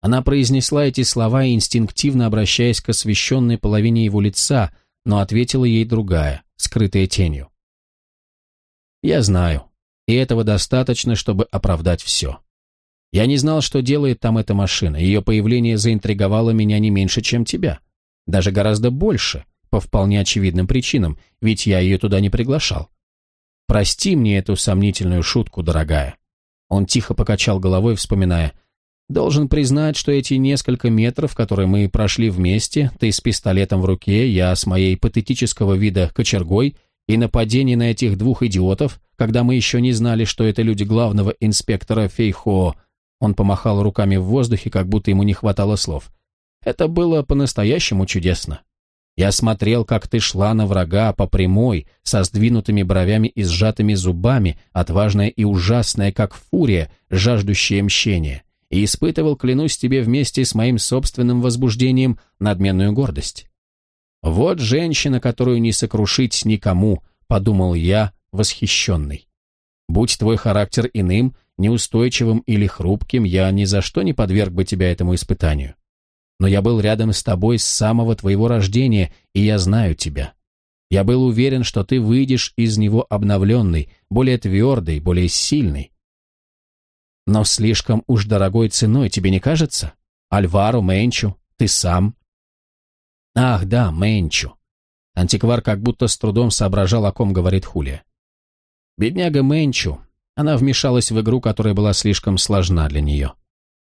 Она произнесла эти слова, инстинктивно обращаясь к освещенной половине его лица, но ответила ей другая, скрытая тенью. «Я знаю, И этого достаточно, чтобы оправдать все. Я не знал, что делает там эта машина. Ее появление заинтриговало меня не меньше, чем тебя. Даже гораздо больше, по вполне очевидным причинам, ведь я ее туда не приглашал. Прости мне эту сомнительную шутку, дорогая. Он тихо покачал головой, вспоминая. Должен признать, что эти несколько метров, которые мы прошли вместе, ты с пистолетом в руке, я с моей патетического вида кочергой, и нападение на этих двух идиотов, когда мы еще не знали, что это люди главного инспектора Фейхо, он помахал руками в воздухе, как будто ему не хватало слов. Это было по-настоящему чудесно. Я смотрел, как ты шла на врага по прямой, со сдвинутыми бровями и сжатыми зубами, отважная и ужасная, как фурия, жаждущая мщения, и испытывал, клянусь тебе, вместе с моим собственным возбуждением надменную гордость. «Вот женщина, которую не сокрушить никому», — подумал я, восхищенный. «Будь твой характер иным, неустойчивым или хрупким, я ни за что не подверг бы тебя этому испытанию. Но я был рядом с тобой с самого твоего рождения, и я знаю тебя. Я был уверен, что ты выйдешь из него обновленный, более твердый, более сильный. Но слишком уж дорогой ценой, тебе не кажется? Альваро, Менчу, ты сам. Ах, да, Менчу. Антиквар как будто с трудом соображал, о ком говорит Хулия. Бедняга Менчу, она вмешалась в игру, которая была слишком сложна для нее.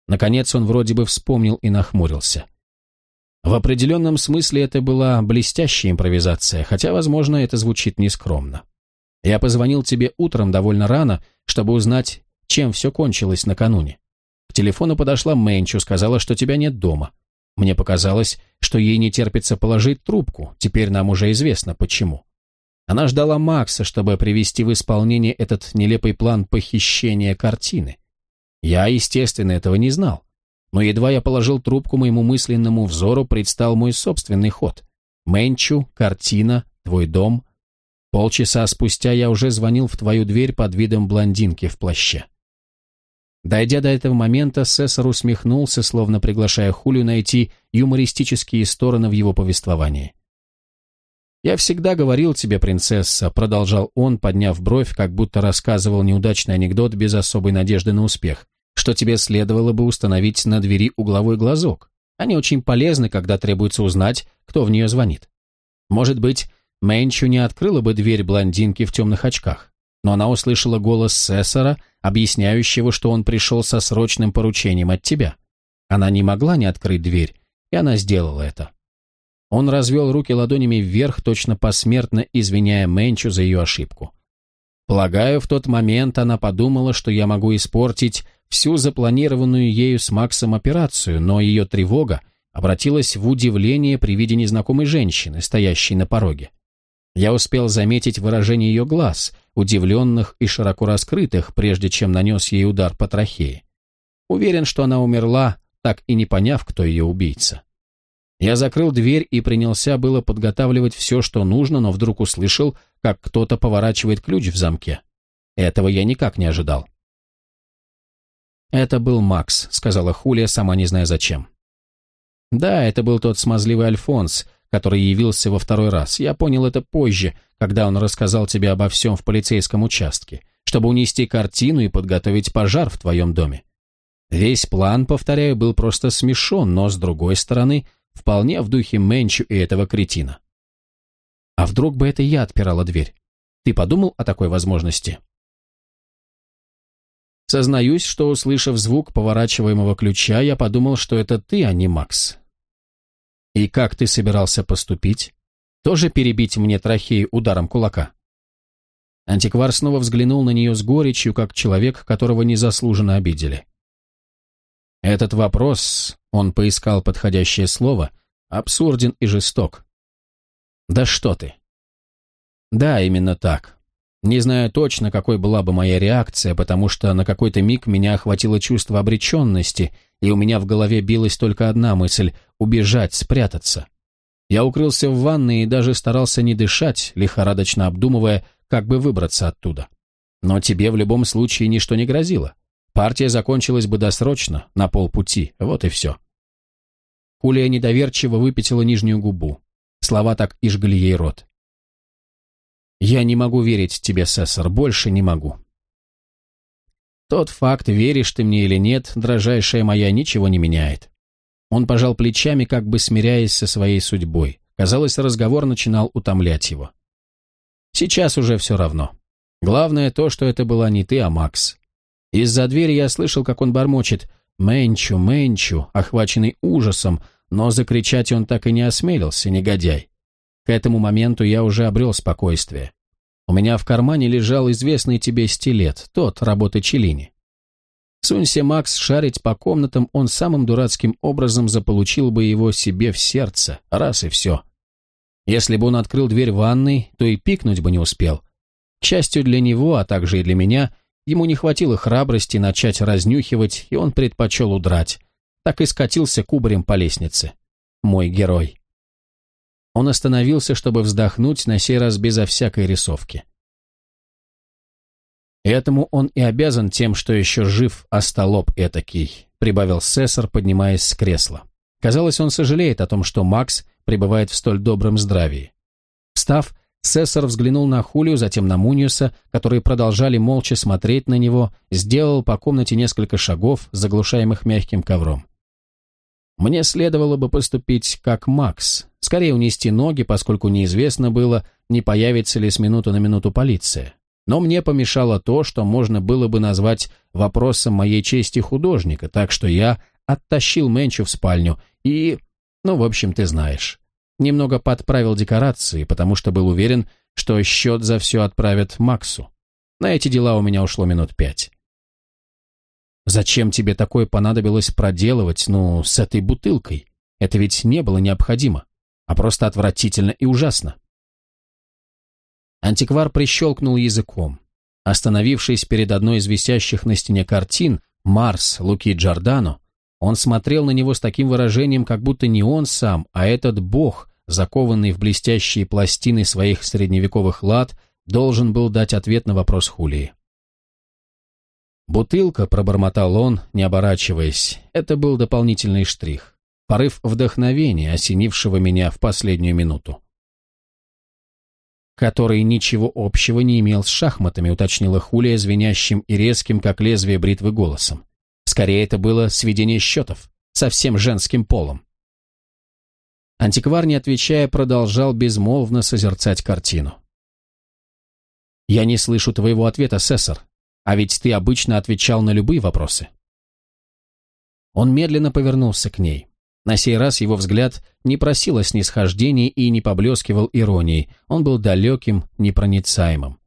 Наконец он вроде бы вспомнил и нахмурился. В определенном смысле это была блестящая импровизация, хотя, возможно, это звучит нескромно. Я позвонил тебе утром довольно рано, чтобы узнать, чем все кончилось накануне. К телефону подошла Мэнчу, сказала, что тебя нет дома. Мне показалось, что ей не терпится положить трубку, теперь нам уже известно почему. Она ждала Макса, чтобы привести в исполнение этот нелепый план похищения картины. Я, естественно, этого не знал. Но едва я положил трубку моему мысленному взору, предстал мой собственный ход. Менчу, картина, твой дом. Полчаса спустя я уже звонил в твою дверь под видом блондинки в плаще. Дойдя до этого момента, Сесар усмехнулся, словно приглашая Хулю найти юмористические стороны в его повествовании. «Я всегда говорил тебе, принцесса», — продолжал он, подняв бровь, как будто рассказывал неудачный анекдот без особой надежды на успех, что тебе следовало бы установить на двери угловой глазок. Они очень полезны, когда требуется узнать, кто в нее звонит. Может быть, Мэнчу не открыла бы дверь блондинки в темных очках, но она услышала голос Сесара, объясняющего, что он пришел со срочным поручением от тебя. Она не могла не открыть дверь, и она сделала это. Он развел руки ладонями вверх, точно посмертно извиняя Менчу за ее ошибку. Полагаю, в тот момент она подумала, что я могу испортить всю запланированную ею с Максом операцию, но ее тревога обратилась в удивление при виде незнакомой женщины, стоящей на пороге. Я успел заметить выражение ее глаз, удивленных и широко раскрытых, прежде чем нанес ей удар по трахее. Уверен, что она умерла, так и не поняв, кто ее убийца. Я закрыл дверь и принялся было подготавливать все, что нужно, но вдруг услышал, как кто-то поворачивает ключ в замке. Этого я никак не ожидал. «Это был Макс», — сказала Хулия, сама не зная зачем. «Да, это был тот смазливый Альфонс, который явился во второй раз. Я понял это позже, когда он рассказал тебе обо всем в полицейском участке, чтобы унести картину и подготовить пожар в твоем доме. Весь план, повторяю, был просто смешон, но, с другой стороны, Вполне в духе Менчу и этого кретина. А вдруг бы это я отпирала дверь? Ты подумал о такой возможности? Сознаюсь, что, услышав звук поворачиваемого ключа, я подумал, что это ты, а не Макс. И как ты собирался поступить? Тоже перебить мне трахею ударом кулака? Антиквар снова взглянул на нее с горечью, как человек, которого незаслуженно обидели. Этот вопрос, он поискал подходящее слово, абсурден и жесток. Да что ты? Да, именно так. Не знаю точно, какой была бы моя реакция, потому что на какой-то миг меня охватило чувство обреченности, и у меня в голове билась только одна мысль — убежать, спрятаться. Я укрылся в ванной и даже старался не дышать, лихорадочно обдумывая, как бы выбраться оттуда. Но тебе в любом случае ничто не грозило. Партия закончилась бы досрочно, на полпути, вот и все. Хулия недоверчиво выпятила нижнюю губу. Слова так и жгли ей рот. «Я не могу верить тебе, Сессор, больше не могу. Тот факт, веришь ты мне или нет, дрожайшая моя, ничего не меняет. Он пожал плечами, как бы смиряясь со своей судьбой. Казалось, разговор начинал утомлять его. Сейчас уже все равно. Главное то, что это была не ты, а Макс. Из-за двери я слышал, как он бормочет «Мэнчу, Мэнчу», охваченный ужасом, но закричать он так и не осмелился, негодяй. К этому моменту я уже обрел спокойствие. У меня в кармане лежал известный тебе стилет, тот, работы Челини. Сунься Макс шарить по комнатам, он самым дурацким образом заполучил бы его себе в сердце, раз и все. Если бы он открыл дверь ванной, то и пикнуть бы не успел. К счастью для него, а также и для меня, ему не хватило храбрости начать разнюхивать, и он предпочел удрать. Так и скатился кубарем по лестнице. Мой герой. Он остановился, чтобы вздохнуть, на сей раз безо всякой рисовки. «Этому он и обязан тем, что еще жив остолоп этакий», прибавил Сессор, поднимаясь с кресла. Казалось, он сожалеет о том, что Макс пребывает в столь добром здравии. Встав, Сессор взглянул на Хулию, затем на Муниуса, которые продолжали молча смотреть на него, сделал по комнате несколько шагов, заглушаемых мягким ковром. Мне следовало бы поступить как Макс, скорее унести ноги, поскольку неизвестно было, не появится ли с минуту на минуту полиция. Но мне помешало то, что можно было бы назвать вопросом моей чести художника, так что я оттащил Менчу в спальню и... ну, в общем, ты знаешь. Немного подправил декорации, потому что был уверен, что счет за все отправят Максу. На эти дела у меня ушло минут пять. Зачем тебе такое понадобилось проделывать, ну, с этой бутылкой? Это ведь не было необходимо, а просто отвратительно и ужасно. Антиквар прищелкнул языком. Остановившись перед одной из висящих на стене картин «Марс» Луки Джордано, он смотрел на него с таким выражением, как будто не он сам, а этот бог, закованный в блестящие пластины своих средневековых лад, должен был дать ответ на вопрос Хулии. «Бутылка», — пробормотал он, не оборачиваясь, — это был дополнительный штрих, порыв вдохновения, осенившего меня в последнюю минуту который ничего общего не имел с шахматами, уточнила Хулия звенящим и резким, как лезвие бритвы, голосом. Скорее, это было сведение счетов, совсем женским полом. Антиквар, не отвечая, продолжал безмолвно созерцать картину. «Я не слышу твоего ответа, Сессор, а ведь ты обычно отвечал на любые вопросы». Он медленно повернулся к ней. На сей раз его взгляд не просил о снисхождении и не поблескивал иронией, он был далеким, непроницаемым.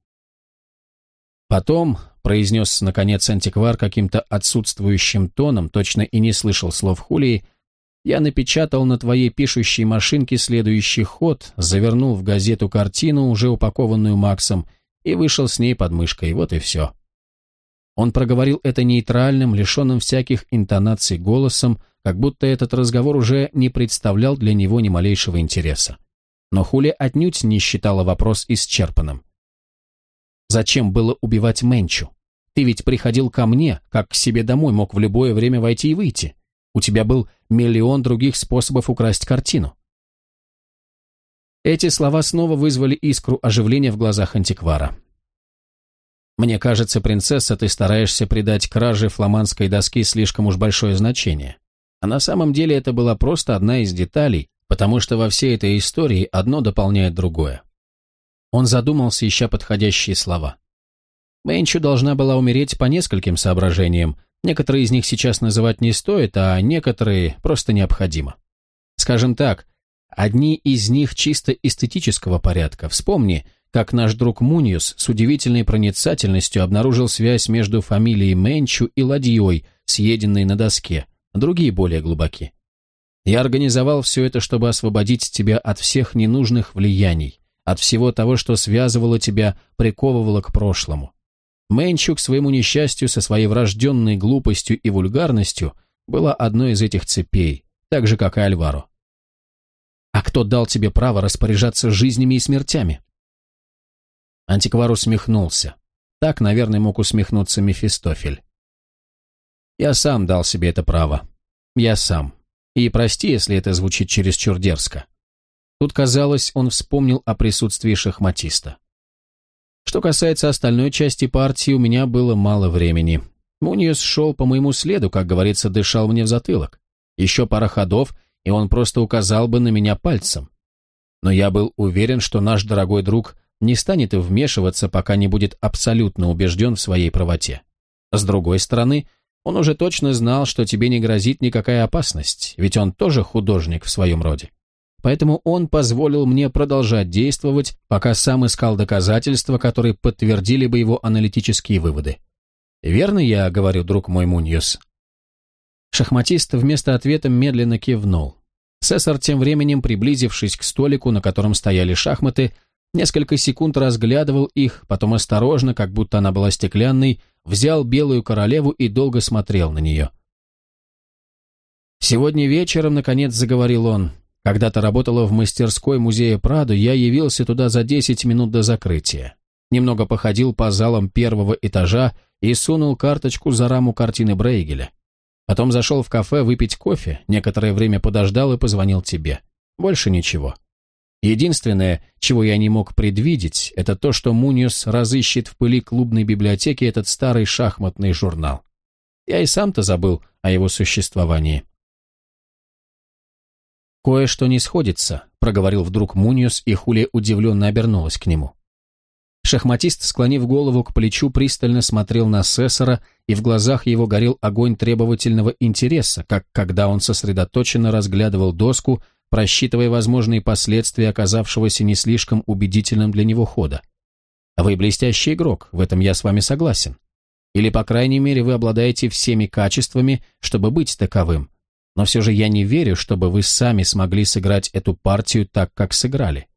Потом, произнес наконец антиквар каким-то отсутствующим тоном, точно и не слышал слов Хулии, я напечатал на твоей пишущей машинке следующий ход, завернул в газету картину, уже упакованную Максом, и вышел с ней под мышкой, вот и все. Он проговорил это нейтральным, лишенным всяких интонаций голосом, как будто этот разговор уже не представлял для него ни малейшего интереса. Но Хули отнюдь не считала вопрос исчерпанным. «Зачем было убивать Менчу? Ты ведь приходил ко мне, как к себе домой, мог в любое время войти и выйти. У тебя был миллион других способов украсть картину». Эти слова снова вызвали искру оживления в глазах антиквара. «Мне кажется, принцесса, ты стараешься придать краже фламандской доски слишком уж большое значение. А на самом деле это была просто одна из деталей, потому что во всей этой истории одно дополняет другое. Он задумался, ища подходящие слова. Мэнчу должна была умереть по нескольким соображениям, некоторые из них сейчас называть не стоит, а некоторые просто необходимо. Скажем так, одни из них чисто эстетического порядка. Вспомни, как наш друг Муниус с удивительной проницательностью обнаружил связь между фамилией Мэнчу и ладьей, съеденной на доске, другие более глубоки. Я организовал все это, чтобы освободить тебя от всех ненужных влияний, от всего того, что связывало тебя, приковывало к прошлому. Мэнчу, к своему несчастью, со своей врожденной глупостью и вульгарностью, была одной из этих цепей, так же, как и Альваро. А кто дал тебе право распоряжаться жизнями и смертями? Антиквар усмехнулся. Так, наверное, мог усмехнуться Мефистофель. Я сам дал себе это право. Я сам. И прости, если это звучит чересчур дерзко. Тут, казалось, он вспомнил о присутствии шахматиста. Что касается остальной части партии, у меня было мало времени. Муниус шел по моему следу, как говорится, дышал мне в затылок. Еще пара ходов, и он просто указал бы на меня пальцем. Но я был уверен, что наш дорогой друг не станет вмешиваться, пока не будет абсолютно убежден в своей правоте. С другой стороны, он уже точно знал, что тебе не грозит никакая опасность, ведь он тоже художник в своем роде. Поэтому он позволил мне продолжать действовать, пока сам искал доказательства, которые подтвердили бы его аналитические выводы. «Верно я говорю, друг мой Муньос?» Шахматист вместо ответа медленно кивнул. Сесар, тем временем приблизившись к столику, на котором стояли шахматы, несколько секунд разглядывал их, потом осторожно, как будто она была стеклянной, взял белую королеву и долго смотрел на нее. «Сегодня вечером, наконец, заговорил он. Когда-то работала в мастерской музея Праду, я явился туда за 10 минут до закрытия. Немного походил по залам первого этажа и сунул карточку за раму картины Брейгеля. Потом зашел в кафе выпить кофе, некоторое время подождал и позвонил тебе. Больше ничего. Единственное, чего я не мог предвидеть, это то, что Муниус разыщет в пыли клубной библиотеки этот старый шахматный журнал. Я и сам-то забыл о его существовании. «Кое-что не сходится», — проговорил вдруг Муниус, и Хулия удивленно обернулась к нему. Шахматист, склонив голову к плечу, пристально смотрел на Сессора, и в глазах его горел огонь требовательного интереса, как когда он сосредоточенно разглядывал доску, просчитывая возможные последствия оказавшегося не слишком убедительным для него хода. Вы блестящий игрок, в этом я с вами согласен. Или, по крайней мере, вы обладаете всеми качествами, чтобы быть таковым. Но все же я не верю, чтобы вы сами смогли сыграть эту партию так, как сыграли.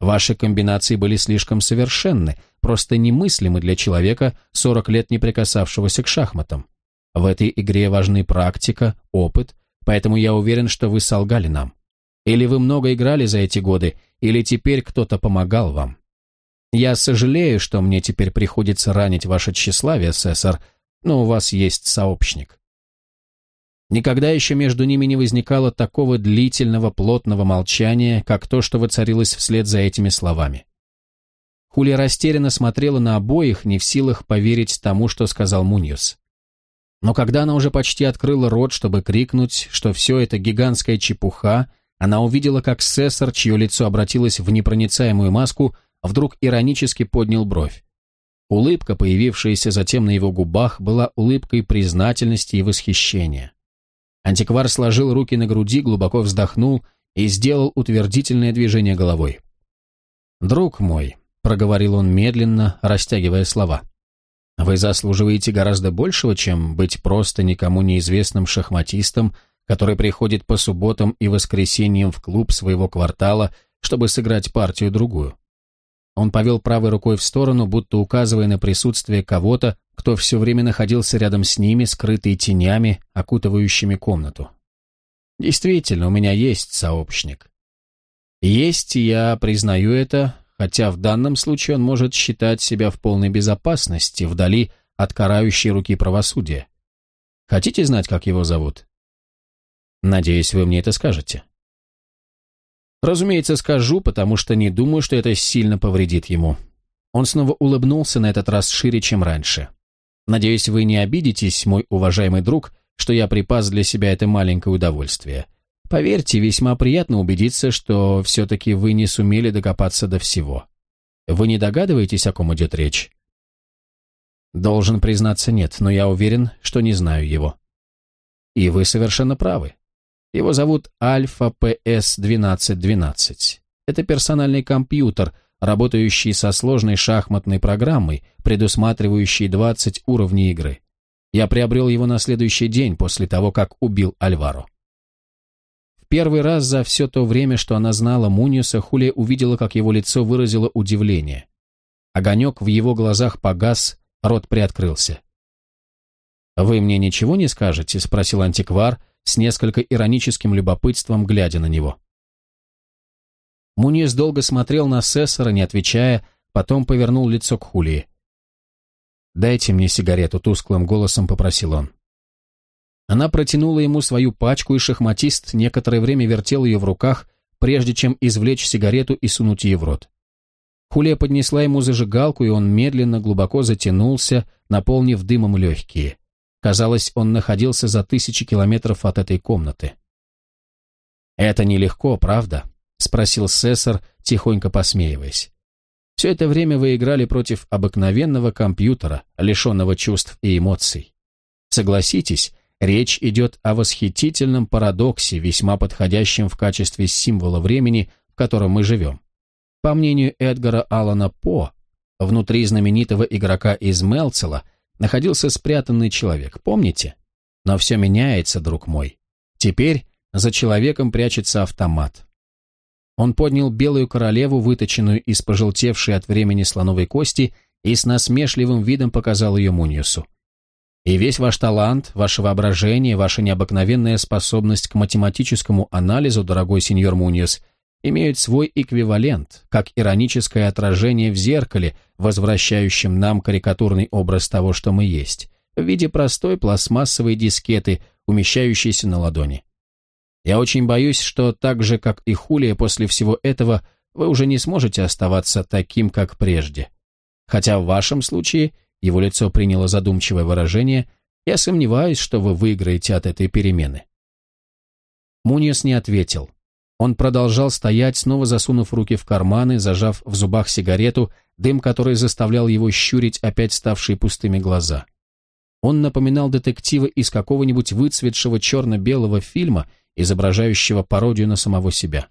Ваши комбинации были слишком совершенны, просто немыслимы для человека, 40 лет не прикасавшегося к шахматам. В этой игре важны практика, опыт, поэтому я уверен, что вы солгали нам. Или вы много играли за эти годы, или теперь кто-то помогал вам. Я сожалею, что мне теперь приходится ранить ваше тщеславие, сессор, но у вас есть сообщник. Никогда еще между ними не возникало такого длительного плотного молчания, как то, что воцарилось вслед за этими словами. Хулия растерянно смотрела на обоих, не в силах поверить тому, что сказал Муньюс. Но когда она уже почти открыла рот, чтобы крикнуть, что все это гигантская чепуха, она увидела, как Сессор, чье лицо обратилось в непроницаемую маску, вдруг иронически поднял бровь. Улыбка, появившаяся затем на его губах, была улыбкой признательности и восхищения. Антиквар сложил руки на груди, глубоко вздохнул и сделал утвердительное движение головой. «Друг мой», — проговорил он медленно, растягивая слова, — «вы заслуживаете гораздо большего, чем быть просто никому неизвестным шахматистом, который приходит по субботам и воскресеньям в клуб своего квартала, чтобы сыграть партию-другую. Он повел правой рукой в сторону, будто указывая на присутствие кого-то, кто все время находился рядом с ними, скрытый тенями, окутывающими комнату. Действительно, у меня есть сообщник. Есть, я признаю это, хотя в данном случае он может считать себя в полной безопасности, вдали от карающей руки правосудия. Хотите знать, как его зовут? Надеюсь, вы мне это скажете. Разумеется, скажу, потому что не думаю, что это сильно повредит ему. Он снова улыбнулся, на этот раз шире, чем раньше. Надеюсь, вы не обидитесь, мой уважаемый друг, что я припас для себя это маленькое удовольствие. Поверьте, весьма приятно убедиться, что все-таки вы не сумели докопаться до всего. Вы не догадываетесь, о ком идет речь? Должен признаться, нет, но я уверен, что не знаю его. И вы совершенно правы. Его зовут Альфа ПС 1212. Это персональный компьютер, работающий со сложной шахматной программой, предусматривающей 20 уровней игры. Я приобрел его на следующий день после того, как убил Альваро. В первый раз за все то время, что она знала Муниуса, Хулия увидела, как его лицо выразило удивление. Огонек в его глазах погас, рот приоткрылся. «Вы мне ничего не скажете?» — спросил антиквар, — с несколько ироническим любопытством глядя на него. Муньес долго смотрел на Сессора, не отвечая, потом повернул лицо к Хулии. «Дайте мне сигарету», — тусклым голосом попросил он. Она протянула ему свою пачку, и шахматист некоторое время вертел ее в руках, прежде чем извлечь сигарету и сунуть ее в рот. Хулия поднесла ему зажигалку, и он медленно, глубоко затянулся, наполнив дымом легкие. Казалось, он находился за тысячи километров от этой комнаты. «Это нелегко, правда?» — спросил Сессор, тихонько посмеиваясь. «Все это время вы играли против обыкновенного компьютера, лишенного чувств и эмоций. Согласитесь, речь идет о восхитительном парадоксе, весьма подходящем в качестве символа времени, в котором мы живем. По мнению Эдгара Аллана По, внутри знаменитого игрока из Мелцела находился спрятанный человек, помните? Но все меняется, друг мой. Теперь за человеком прячется автомат. Он поднял белую королеву, выточенную из пожелтевшей от времени слоновой кости, и с насмешливым видом показал ее Муниусу. И весь ваш талант, ваше воображение, ваша необыкновенная способность к математическому анализу, дорогой сеньор Муниус, имеют свой эквивалент, как ироническое отражение в зеркале, возвращающем нам карикатурный образ того, что мы есть, в виде простой пластмассовой дискеты, умещающейся на ладони. Я очень боюсь, что так же, как и Хулия, после всего этого вы уже не сможете оставаться таким, как прежде. Хотя в вашем случае его лицо приняло задумчивое выражение, я сомневаюсь, что вы выиграете от этой перемены. Муниус не ответил. Он продолжал стоять, снова засунув руки в карманы, зажав в зубах сигарету, дым которой заставлял его щурить опять ставшие пустыми глаза. Он напоминал детектива из какого-нибудь выцветшего черно-белого фильма изображающего пародию на самого себя.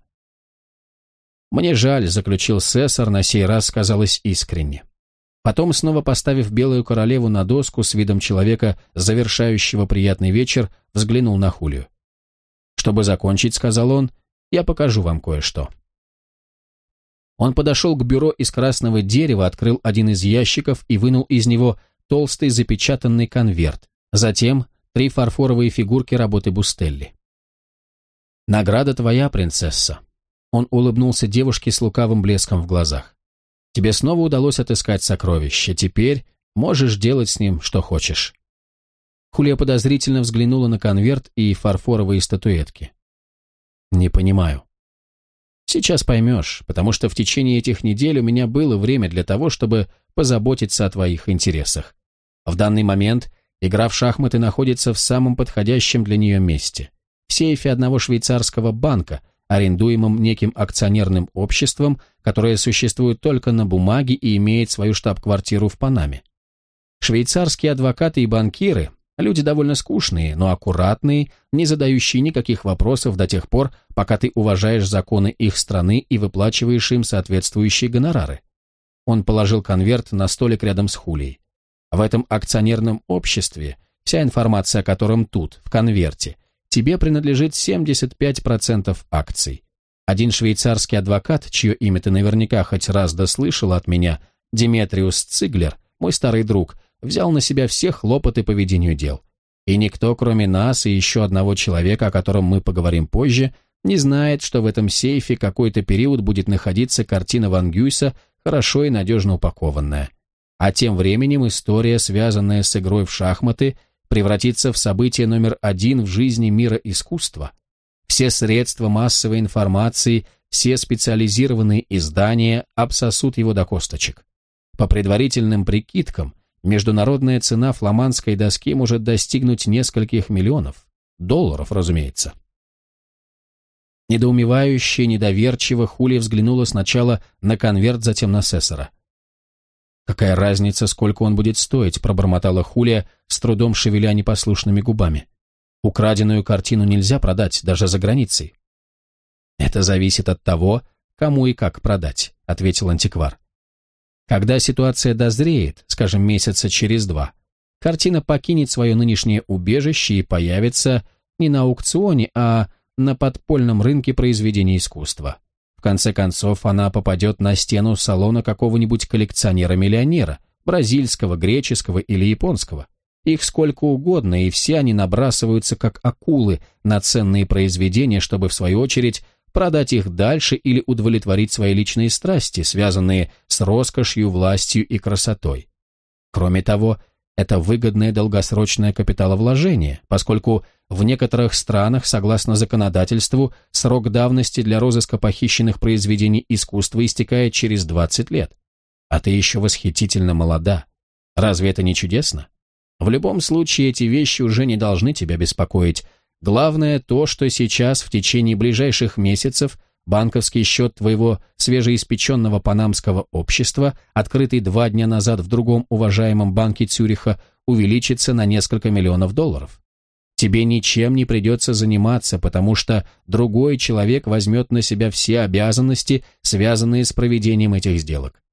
«Мне жаль», — заключил Сесар, на сей раз сказалось искренне. Потом, снова поставив белую королеву на доску с видом человека, завершающего приятный вечер, взглянул на Хулию. «Чтобы закончить», — сказал он, — «я покажу вам кое-что». Он подошел к бюро из красного дерева, открыл один из ящиков и вынул из него толстый запечатанный конверт, затем три фарфоровые фигурки работы Бустелли. «Награда твоя, принцесса». Он улыбнулся девушке с лукавым блеском в глазах. «Тебе снова удалось отыскать сокровище. Теперь можешь делать с ним, что хочешь». Хулия подозрительно взглянула на конверт и фарфоровые статуэтки. «Не понимаю». «Сейчас поймешь, потому что в течение этих недель у меня было время для того, чтобы позаботиться о твоих интересах. В данный момент игра в шахматы находится в самом подходящем для нее месте в сейфе одного швейцарского банка, арендуемом неким акционерным обществом, которое существует только на бумаге и имеет свою штаб-квартиру в Панаме. Швейцарские адвокаты и банкиры – люди довольно скучные, но аккуратные, не задающие никаких вопросов до тех пор, пока ты уважаешь законы их страны и выплачиваешь им соответствующие гонорары. Он положил конверт на столик рядом с Хулей. В этом акционерном обществе, вся информация о котором тут, в конверте, тебе принадлежит 75% акций. Один швейцарский адвокат, чье имя ты наверняка хоть раз дослышал от меня, Диметриус Циглер, мой старый друг, взял на себя все хлопоты по ведению дел. И никто, кроме нас и еще одного человека, о котором мы поговорим позже, не знает, что в этом сейфе какой-то период будет находиться картина Ван Гюйса, хорошо и надежно упакованная. А тем временем история, связанная с игрой в шахматы – превратится в событие номер один в жизни мира искусства. Все средства массовой информации, все специализированные издания обсосут его до косточек. По предварительным прикидкам, международная цена фламандской доски может достигнуть нескольких миллионов. Долларов, разумеется. Недоумевающе, недоверчиво Хули взглянула сначала на конверт, затем на Сессора. «Какая разница, сколько он будет стоить?» – пробормотала Хулия, с трудом шевеля непослушными губами. «Украденную картину нельзя продать, даже за границей». «Это зависит от того, кому и как продать», – ответил антиквар. «Когда ситуация дозреет, скажем, месяца через два, картина покинет свое нынешнее убежище и появится не на аукционе, а на подпольном рынке произведений искусства конце концов, она попадет на стену салона какого-нибудь коллекционера-миллионера, бразильского, греческого или японского. Их сколько угодно, и все они набрасываются как акулы на ценные произведения, чтобы, в свою очередь, продать их дальше или удовлетворить свои личные страсти, связанные с роскошью, властью и красотой. Кроме того, это выгодное долгосрочное капиталовложение, поскольку в некоторых странах, согласно законодательству, срок давности для розыска похищенных произведений искусства истекает через 20 лет. А ты еще восхитительно молода. Разве это не чудесно? В любом случае эти вещи уже не должны тебя беспокоить. Главное то, что сейчас, в течение ближайших месяцев, банковский счет твоего свежеиспеченного панамского общества, открытый два дня назад в другом уважаемом банке Цюриха, увеличится на несколько миллионов долларов. Тебе ничем не придется заниматься, потому что другой человек возьмет на себя все обязанности, связанные с проведением этих сделок.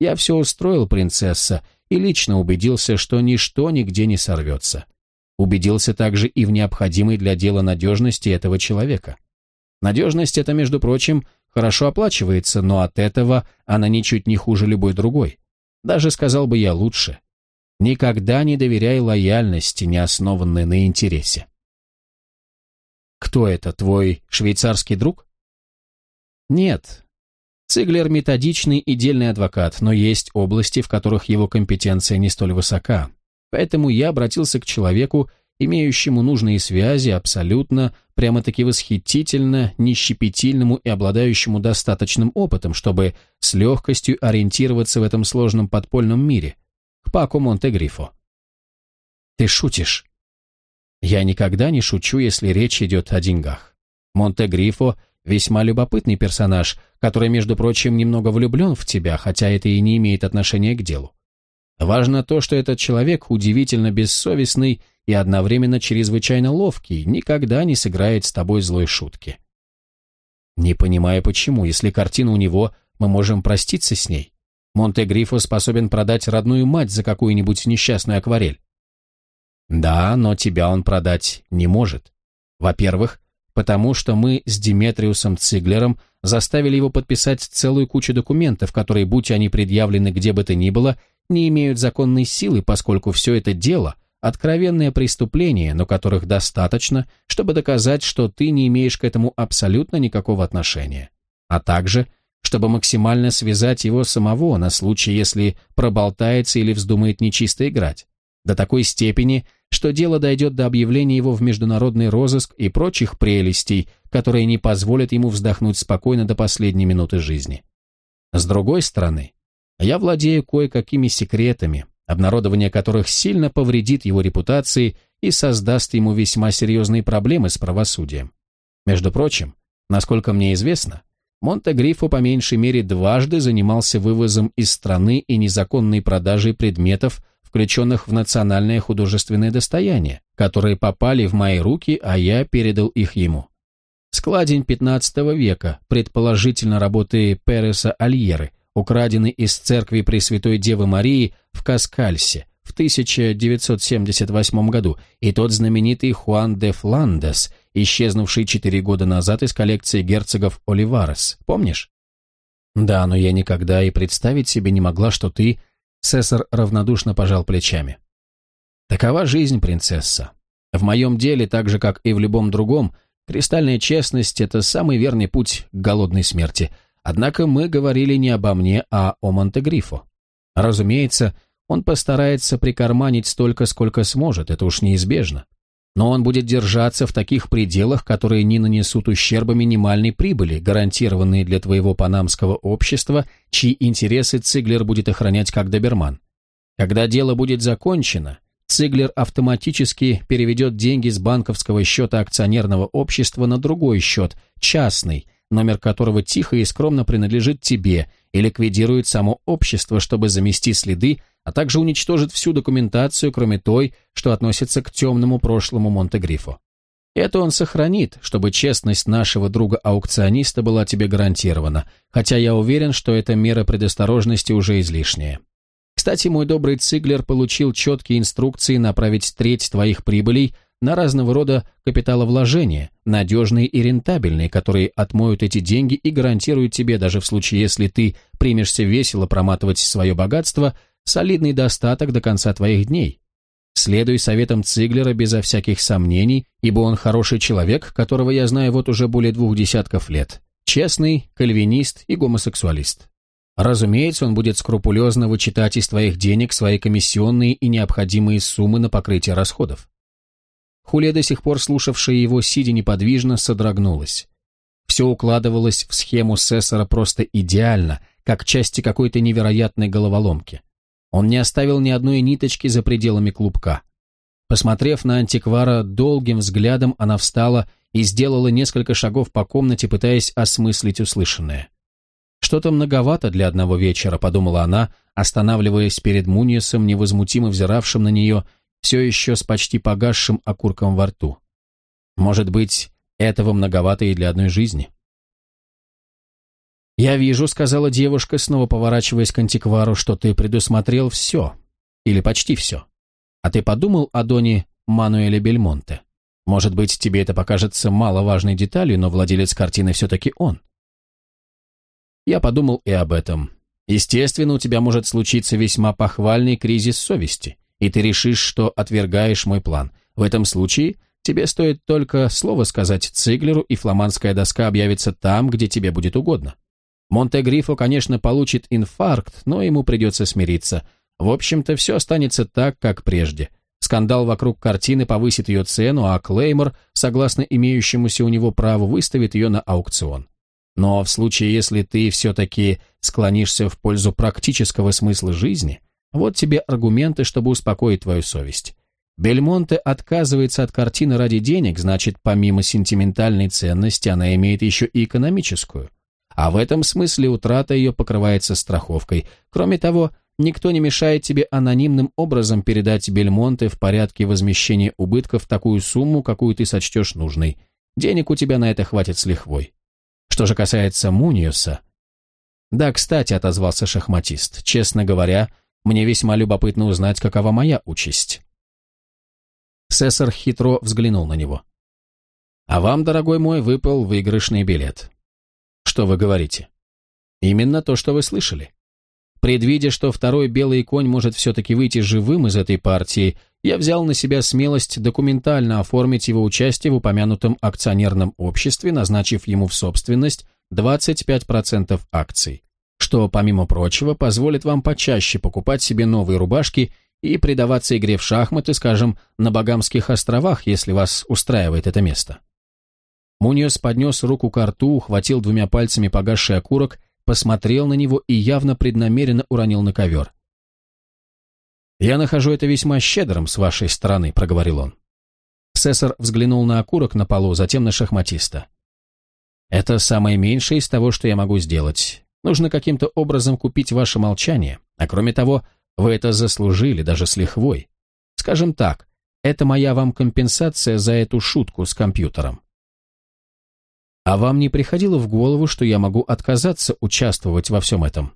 Я все устроил, принцесса, и лично убедился, что ничто нигде не сорвется. Убедился также и в необходимой для дела надежности этого человека. Надежность это, между прочим, хорошо оплачивается, но от этого она ничуть не хуже любой другой. Даже сказал бы я лучше. Никогда не доверяй лояльности, не основанной на интересе. Кто это, твой швейцарский друг? Нет. Циглер методичный и дельный адвокат, но есть области, в которых его компетенция не столь высока. Поэтому я обратился к человеку, имеющему нужные связи, абсолютно, прямо-таки восхитительно, нещепетильному и обладающему достаточным опытом, чтобы с легкостью ориентироваться в этом сложном подпольном мире – к Паку Монте-Грифо. Ты шутишь? Я никогда не шучу, если речь идет о деньгах. Монте-Грифо весьма любопытный персонаж, который, между прочим, немного влюблен в тебя, хотя это и не имеет отношения к делу. Важно то, что этот человек удивительно бессовестный и одновременно чрезвычайно ловкий, никогда не сыграет с тобой злой шутки. Не понимая почему, если картина у него, мы можем проститься с ней. Монте-Грифо способен продать родную мать за какую-нибудь несчастную акварель. Да, но тебя он продать не может. Во-первых, потому что мы с Диметриусом Циглером заставили его подписать целую кучу документов, которые, будь они предъявлены где бы то ни было, не имеют законной силы, поскольку все это дело – откровенное преступление, но которых достаточно, чтобы доказать, что ты не имеешь к этому абсолютно никакого отношения. А также – чтобы максимально связать его самого на случай, если проболтается или вздумает нечисто играть. До такой степени, что дело дойдет до объявления его в международный розыск и прочих прелестей, которые не позволят ему вздохнуть спокойно до последней минуты жизни. С другой стороны, я владею кое-какими секретами, обнародование которых сильно повредит его репутации и создаст ему весьма серьезные проблемы с правосудием. Между прочим, насколько мне известно, Монте-Грифо по меньшей мере дважды занимался вывозом из страны и незаконной продажей предметов, включенных в национальное художественное достояние, которые попали в мои руки, а я передал их ему. Складень XV века, предположительно работы Переса Альеры, украденный из церкви Пресвятой Девы Марии в Каскальсе в 1978 году, и тот знаменитый Хуан де Фландес – исчезнувший четыре года назад из коллекции герцогов Оливарес, помнишь? Да, но я никогда и представить себе не могла, что ты... Сесар равнодушно пожал плечами. Такова жизнь, принцесса. В моем деле, так же, как и в любом другом, кристальная честность — это самый верный путь к голодной смерти. Однако мы говорили не обо мне, а о Монтегрифо. Разумеется, он постарается прикарманить столько, сколько сможет, это уж неизбежно но он будет держаться в таких пределах, которые не нанесут ущерба минимальной прибыли, гарантированные для твоего панамского общества, чьи интересы Циглер будет охранять как доберман. Когда дело будет закончено, Циглер автоматически переведет деньги с банковского счета акционерного общества на другой счет, частный, номер которого тихо и скромно принадлежит тебе, и ликвидирует само общество, чтобы замести следы, а также уничтожит всю документацию, кроме той, что относится к темному прошлому Монте-Грифо. Это он сохранит, чтобы честность нашего друга-аукциониста была тебе гарантирована, хотя я уверен, что эта мера предосторожности уже излишняя. Кстати, мой добрый Циглер получил четкие инструкции направить треть твоих прибылей на разного рода капиталовложения, надежные и рентабельные, которые отмоют эти деньги и гарантируют тебе, даже в случае, если ты примешься весело проматывать свое богатство, солидный достаток до конца твоих дней. Следуй советам Циглера безо всяких сомнений, ибо он хороший человек, которого я знаю вот уже более двух десятков лет. Честный, кальвинист и гомосексуалист. Разумеется, он будет скрупулезно вычитать из твоих денег свои комиссионные и необходимые суммы на покрытие расходов. Хулия, до сих пор слушавшая его, сидя неподвижно, содрогнулась. Все укладывалось в схему Сессора просто идеально, как части какой-то невероятной головоломки. Он не оставил ни одной ниточки за пределами клубка. Посмотрев на антиквара долгим взглядом, она встала и сделала несколько шагов по комнате, пытаясь осмыслить услышанное. «Что-то многовато для одного вечера», — подумала она, останавливаясь перед Муниесом, невозмутимо взиравшим на нее, все еще с почти погасшим окурком во рту. «Может быть, этого многовато и для одной жизни?» «Я вижу», — сказала девушка, снова поворачиваясь к антиквару, «что ты предусмотрел все, или почти все. А ты подумал о Доне Мануэле Бельмонте? Может быть, тебе это покажется маловажной деталью, но владелец картины все-таки он?» Я подумал и об этом. Естественно, у тебя может случиться весьма похвальный кризис совести, и ты решишь, что отвергаешь мой план. В этом случае тебе стоит только слово сказать Циглеру, и фламандская доска объявится там, где тебе будет угодно. Монте-Грифо, конечно, получит инфаркт, но ему придется смириться. В общем-то, все останется так, как прежде. Скандал вокруг картины повысит ее цену, а Клеймор, согласно имеющемуся у него праву, выставит ее на аукцион. Но в случае, если ты все-таки склонишься в пользу практического смысла жизни, вот тебе аргументы, чтобы успокоить твою совесть. Бельмонте отказывается от картины ради денег, значит, помимо сентиментальной ценности, она имеет еще и экономическую а в этом смысле утрата ее покрывается страховкой. Кроме того, никто не мешает тебе анонимным образом передать Бельмонте в порядке возмещения убытков такую сумму, какую ты сочтешь нужной. Денег у тебя на это хватит с лихвой. Что же касается Муниуса... Да, кстати, отозвался шахматист, честно говоря, мне весьма любопытно узнать, какова моя участь. Сессор хитро взглянул на него. А вам, дорогой мой, выпал выигрышный билет. Что вы говорите? Именно то, что вы слышали. Предвидя, что второй белый конь может все-таки выйти живым из этой партии, я взял на себя смелость документально оформить его участие в упомянутом акционерном обществе, назначив ему в собственность 25% акций, что, помимо прочего, позволит вам почаще покупать себе новые рубашки и предаваться игре в шахматы, скажем, на Багамских островах, если вас устраивает это место. Муниос поднес руку к рту, ухватил двумя пальцами погасший окурок, посмотрел на него и явно преднамеренно уронил на ковер. «Я нахожу это весьма щедрым с вашей стороны», — проговорил он. Сессор взглянул на окурок на полу, затем на шахматиста. «Это самое меньшее из того, что я могу сделать. Нужно каким-то образом купить ваше молчание, а кроме того, вы это заслужили, даже с лихвой. Скажем так, это моя вам компенсация за эту шутку с компьютером. А вам не приходило в голову, что я могу отказаться участвовать во всем этом?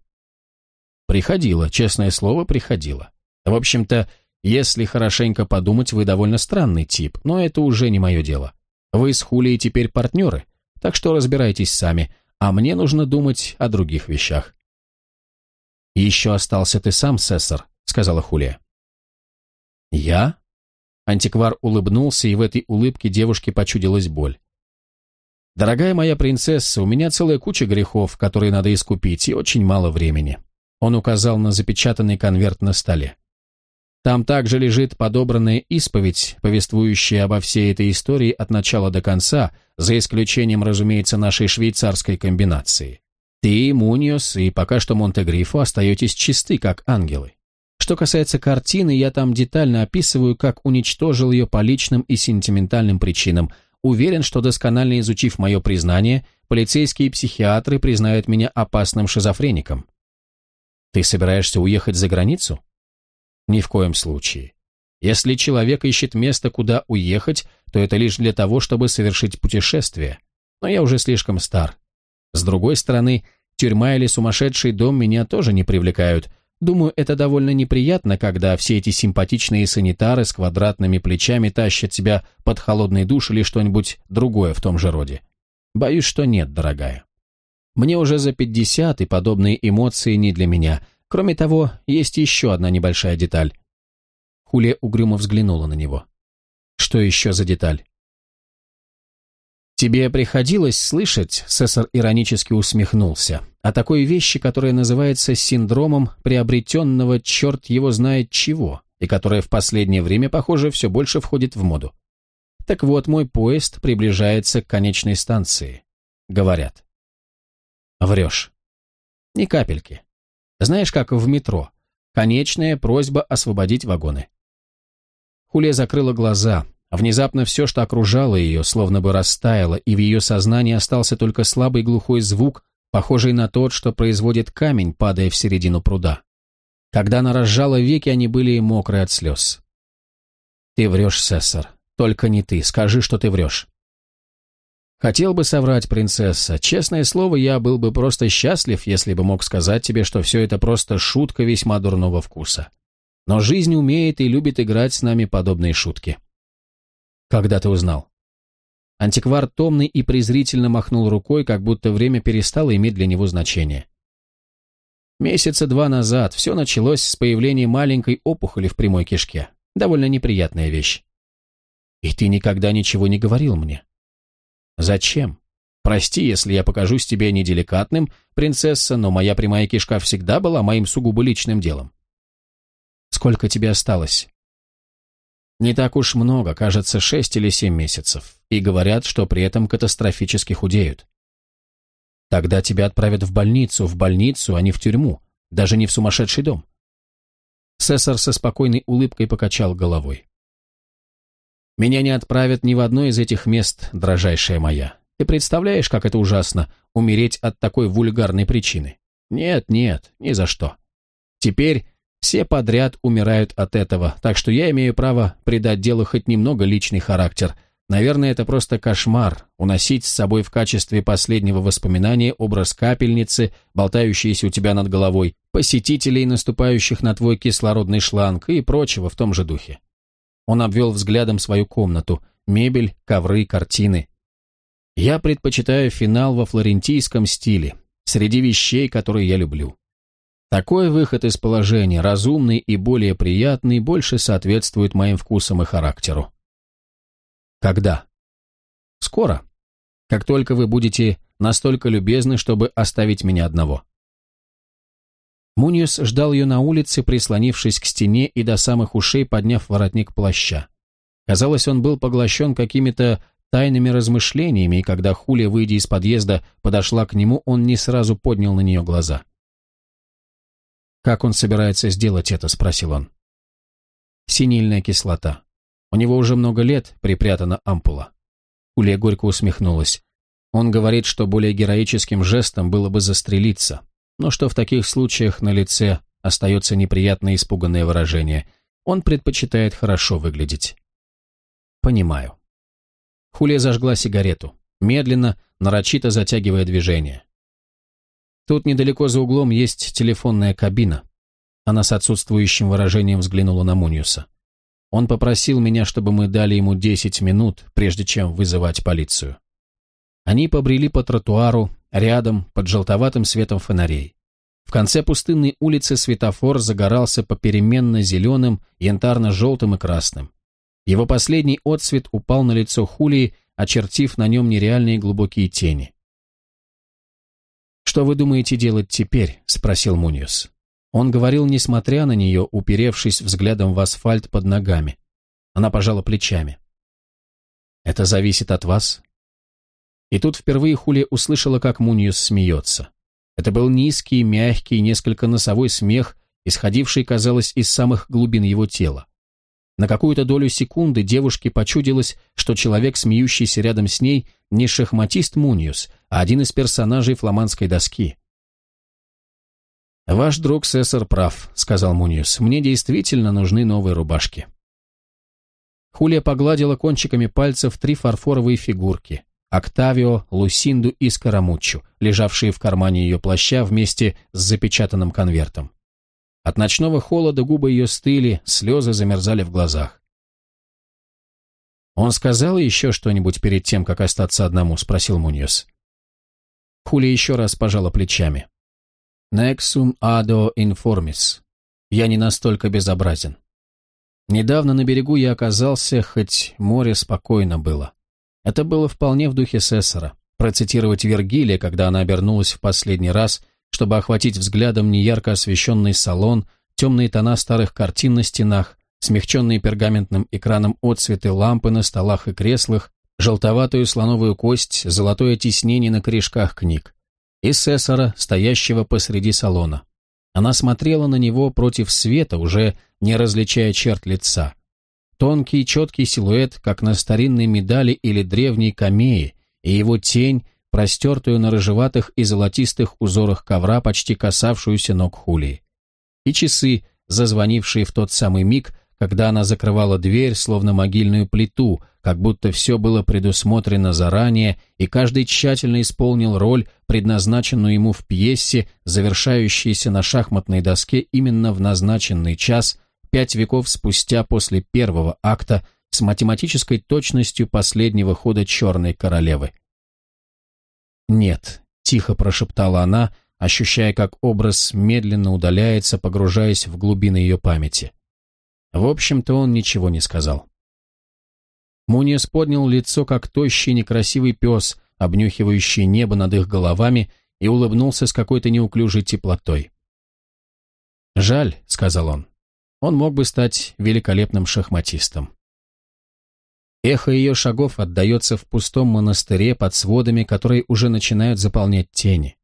Приходило, честное слово, приходило. В общем-то, если хорошенько подумать, вы довольно странный тип, но это уже не мое дело. Вы с Хулией теперь партнеры, так что разбирайтесь сами, а мне нужно думать о других вещах. «Еще остался ты сам, Сессор», — сказала Хулия. «Я?» Антиквар улыбнулся, и в этой улыбке девушке почудилась боль. «Дорогая моя принцесса, у меня целая куча грехов, которые надо искупить, и очень мало времени». Он указал на запечатанный конверт на столе. Там также лежит подобранная исповедь, повествующая обо всей этой истории от начала до конца, за исключением, разумеется, нашей швейцарской комбинации. Ты, Муниос и пока что Монте-Грифо остаетесь чисты, как ангелы. Что касается картины, я там детально описываю, как уничтожил ее по личным и сентиментальным причинам – Уверен, что досконально изучив мое признание, полицейские и психиатры признают меня опасным шизофреником. Ты собираешься уехать за границу? Ни в коем случае. Если человек ищет место, куда уехать, то это лишь для того, чтобы совершить путешествие. Но я уже слишком стар. С другой стороны, тюрьма или сумасшедший дом меня тоже не привлекают, Думаю, это довольно неприятно, когда все эти симпатичные санитары с квадратными плечами тащат тебя под холодный душ или что-нибудь другое в том же роде. Боюсь, что нет, дорогая. Мне уже за пятьдесят, и подобные эмоции не для меня. Кроме того, есть еще одна небольшая деталь. Хулия угрюмо взглянула на него. Что еще за деталь? «Тебе приходилось слышать?» — Сесар иронически усмехнулся. «О такой вещи, которая называется синдромом приобретенного черт его знает чего, и которая в последнее время, похоже, все больше входит в моду. Так вот, мой поезд приближается к конечной станции. Говорят». «Врешь». «Ни капельки. Знаешь, как в метро. Конечная просьба освободить вагоны». Хулия закрыла глаза. Внезапно все, что окружало ее, словно бы растаяло, и в ее сознании остался только слабый глухой звук, похожий на тот, что производит камень, падая в середину пруда. Когда она разжала веки, они были мокрые от слез. «Ты врешь, Сессор. Только не ты. Скажи, что ты врешь». «Хотел бы соврать, принцесса. Честное слово, я был бы просто счастлив, если бы мог сказать тебе, что все это просто шутка весьма дурного вкуса. Но жизнь умеет и любит играть с нами подобные шутки». «Когда ты узнал?» Антиквар томный и презрительно махнул рукой, как будто время перестало иметь для него значение. Месяца два назад все началось с появления маленькой опухоли в прямой кишке. Довольно неприятная вещь. И ты никогда ничего не говорил мне. Зачем? Прости, если я покажусь тебе неделикатным, принцесса, но моя прямая кишка всегда была моим сугубо личным делом. Сколько тебе осталось? Не так уж много, кажется, шесть или семь месяцев. И говорят, что при этом катастрофически худеют. Тогда тебя отправят в больницу, в больницу, а не в тюрьму, даже не в сумасшедший дом. Сесар со спокойной улыбкой покачал головой. «Меня не отправят ни в одно из этих мест, дрожайшая моя. Ты представляешь, как это ужасно, умереть от такой вульгарной причины? Нет, нет, ни за что. Теперь все подряд умирают от этого, так что я имею право придать делу хоть немного личный характер – Наверное, это просто кошмар – уносить с собой в качестве последнего воспоминания образ капельницы, болтающейся у тебя над головой, посетителей, наступающих на твой кислородный шланг и прочего в том же духе. Он обвел взглядом свою комнату, мебель, ковры, картины. Я предпочитаю финал во флорентийском стиле, среди вещей, которые я люблю. Такой выход из положения, разумный и более приятный, больше соответствует моим вкусам и характеру. Когда? Скоро. Как только вы будете настолько любезны, чтобы оставить меня одного. Муниус ждал ее на улице, прислонившись к стене и до самых ушей подняв воротник плаща. Казалось, он был поглощен какими-то тайными размышлениями, и когда Хулия, выйдя из подъезда, подошла к нему, он не сразу поднял на нее глаза. «Как он собирается сделать это?» – спросил он. «Синильная кислота. У него уже много лет припрятана ампула. Улья горько усмехнулась. Он говорит, что более героическим жестом было бы застрелиться, но что в таких случаях на лице остается неприятное испуганное выражение. Он предпочитает хорошо выглядеть. Понимаю. Хулия зажгла сигарету, медленно, нарочито затягивая движение. Тут недалеко за углом есть телефонная кабина. Она с отсутствующим выражением взглянула на Муниуса. Он попросил меня, чтобы мы дали ему 10 минут, прежде чем вызывать полицию. Они побрели по тротуару, рядом, под желтоватым светом фонарей. В конце пустынной улицы светофор загорался попеременно зеленым, янтарно-желтым и красным. Его последний отсвет упал на лицо Хулии, очертив на нем нереальные глубокие тени. «Что вы думаете делать теперь?» – спросил Муниус. Он говорил, несмотря на нее, уперевшись взглядом в асфальт под ногами. Она пожала плечами. «Это зависит от вас». И тут впервые Хулия услышала, как Муниус смеется. Это был низкий, мягкий, несколько носовой смех, исходивший, казалось, из самых глубин его тела. На какую-то долю секунды девушке почудилось, что человек, смеющийся рядом с ней, не шахматист Муниус, а один из персонажей фламандской доски. «Ваш друг Сессор прав», — сказал Муниус. «Мне действительно нужны новые рубашки». Хулия погладила кончиками пальцев три фарфоровые фигурки — Октавио, Лусинду и Скоромуччу, лежавшие в кармане ее плаща вместе с запечатанным конвертом. От ночного холода губы ее стыли, слезы замерзали в глазах. «Он сказал еще что-нибудь перед тем, как остаться одному?» — спросил Муньос. Хулия еще раз пожала плечами. Nexum ado informis. Я не настолько безобразен. Недавно на берегу я оказался, хоть море спокойно было. Это было вполне в духе Сессора. Процитировать Вергилия, когда она обернулась в последний раз, чтобы охватить взглядом неярко освещенный салон, темные тона старых картин на стенах, смягченные пергаментным экраном отцветы лампы на столах и креслах, желтоватую слоновую кость, золотое тиснение на корешках книг и Сесара, стоящего посреди салона. Она смотрела на него против света, уже не различая черт лица. Тонкий четкий силуэт, как на старинной медали или древней камее, и его тень, простертую на рыжеватых и золотистых узорах ковра, почти касавшуюся ног Хулии. И часы, зазвонившие в тот самый миг, когда она закрывала дверь, словно могильную плиту, как будто все было предусмотрено заранее, и каждый тщательно исполнил роль, предназначенную ему в пьесе, завершающейся на шахматной доске именно в назначенный час, пять веков спустя после первого акта, с математической точностью последнего хода «Черной королевы». «Нет», — тихо прошептала она, ощущая, как образ медленно удаляется, погружаясь в глубины ее памяти. В общем-то, он ничего не сказал. Муниес поднял лицо, как тощий некрасивый пес, обнюхивающий небо над их головами, и улыбнулся с какой-то неуклюжей теплотой. «Жаль», — сказал он, — «он мог бы стать великолепным шахматистом». Эхо ее шагов отдается в пустом монастыре под сводами, которые уже начинают заполнять тени.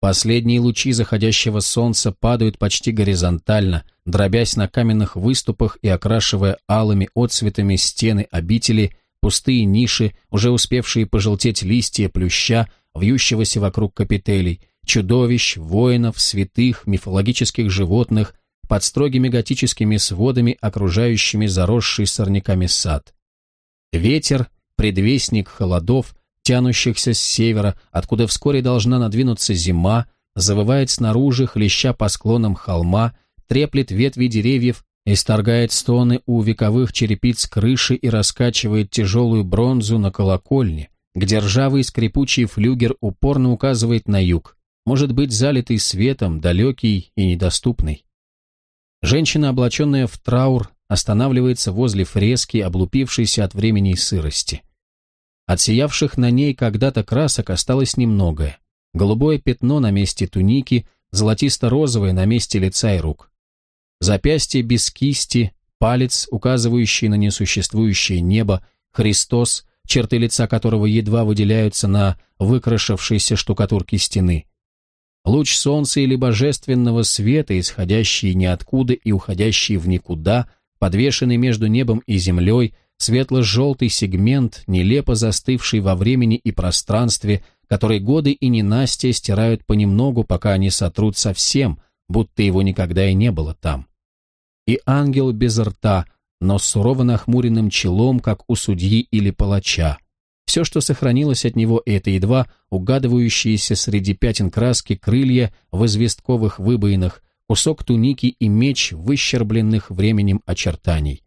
Последние лучи заходящего солнца падают почти горизонтально, дробясь на каменных выступах и окрашивая алыми отцветами стены обители, пустые ниши, уже успевшие пожелтеть листья плюща, вьющегося вокруг капителей, чудовищ, воинов, святых, мифологических животных, под строгими готическими сводами, окружающими заросший сорняками сад. Ветер, предвестник холодов, тянущихся с севера, откуда вскоре должна надвинуться зима, завывает снаружи, хлеща по склонам холма, треплет ветви деревьев, исторгает стоны у вековых черепиц крыши и раскачивает тяжелую бронзу на колокольне, где ржавый скрипучий флюгер упорно указывает на юг, может быть залитый светом, далекий и недоступный. Женщина, облаченная в траур, останавливается возле фрески, облупившейся от времени и сырости. От сиявших на ней когда-то красок осталось немногое. Голубое пятно на месте туники, золотисто-розовое на месте лица и рук. Запястье без кисти, палец, указывающий на несуществующее небо, Христос, черты лица которого едва выделяются на выкрашившейся штукатурке стены. Луч солнца или божественного света, исходящий ниоткуда и уходящий в никуда, подвешенный между небом и землей, светло-желтый сегмент, нелепо застывший во времени и пространстве, который годы и ненастья стирают понемногу, пока они сотрут совсем, будто его никогда и не было там. И ангел без рта, но сурово нахмуренным челом, как у судьи или палача. Все, что сохранилось от него, это едва угадывающиеся среди пятен краски крылья в известковых выбоинах, кусок туники и меч выщербленных временем очертаний.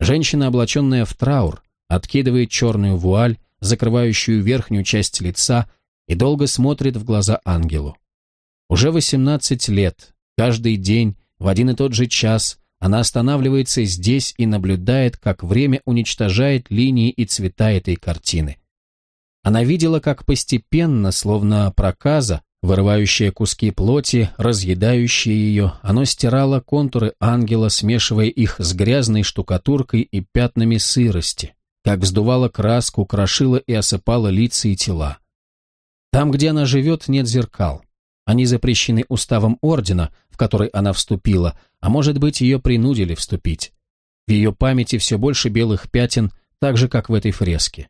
Женщина, облаченная в траур, откидывает черную вуаль, закрывающую верхнюю часть лица, и долго смотрит в глаза ангелу. Уже 18 лет, каждый день, в один и тот же час, она останавливается здесь и наблюдает, как время уничтожает линии и цвета этой картины. Она видела, как постепенно, словно проказа, Вырывающее куски плоти, разъедающее ее, оно стирало контуры ангела, смешивая их с грязной штукатуркой и пятнами сырости, как вздувало краску, крошило и осыпало лица и тела. Там, где она живет, нет зеркал. Они запрещены уставом ордена, в который она вступила, а может быть, ее принудили вступить. В ее памяти все больше белых пятен, так же, как в этой фреске.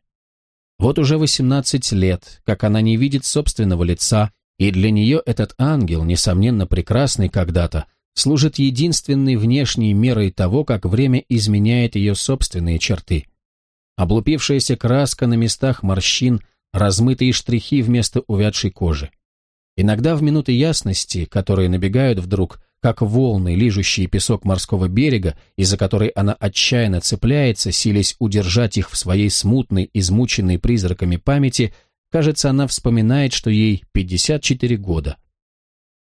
Вот уже 18 лет, как она не видит собственного лица, и для нее этот ангел, несомненно прекрасный когда-то, служит единственной внешней мерой того, как время изменяет ее собственные черты. Облупившаяся краска на местах морщин, размытые штрихи вместо увядшей кожи. Иногда в минуты ясности, которые набегают вдруг, как волны, лижущие песок морского берега, из-за которой она отчаянно цепляется, силясь удержать их в своей смутной, измученной призраками памяти – Кажется, она вспоминает, что ей 54 года.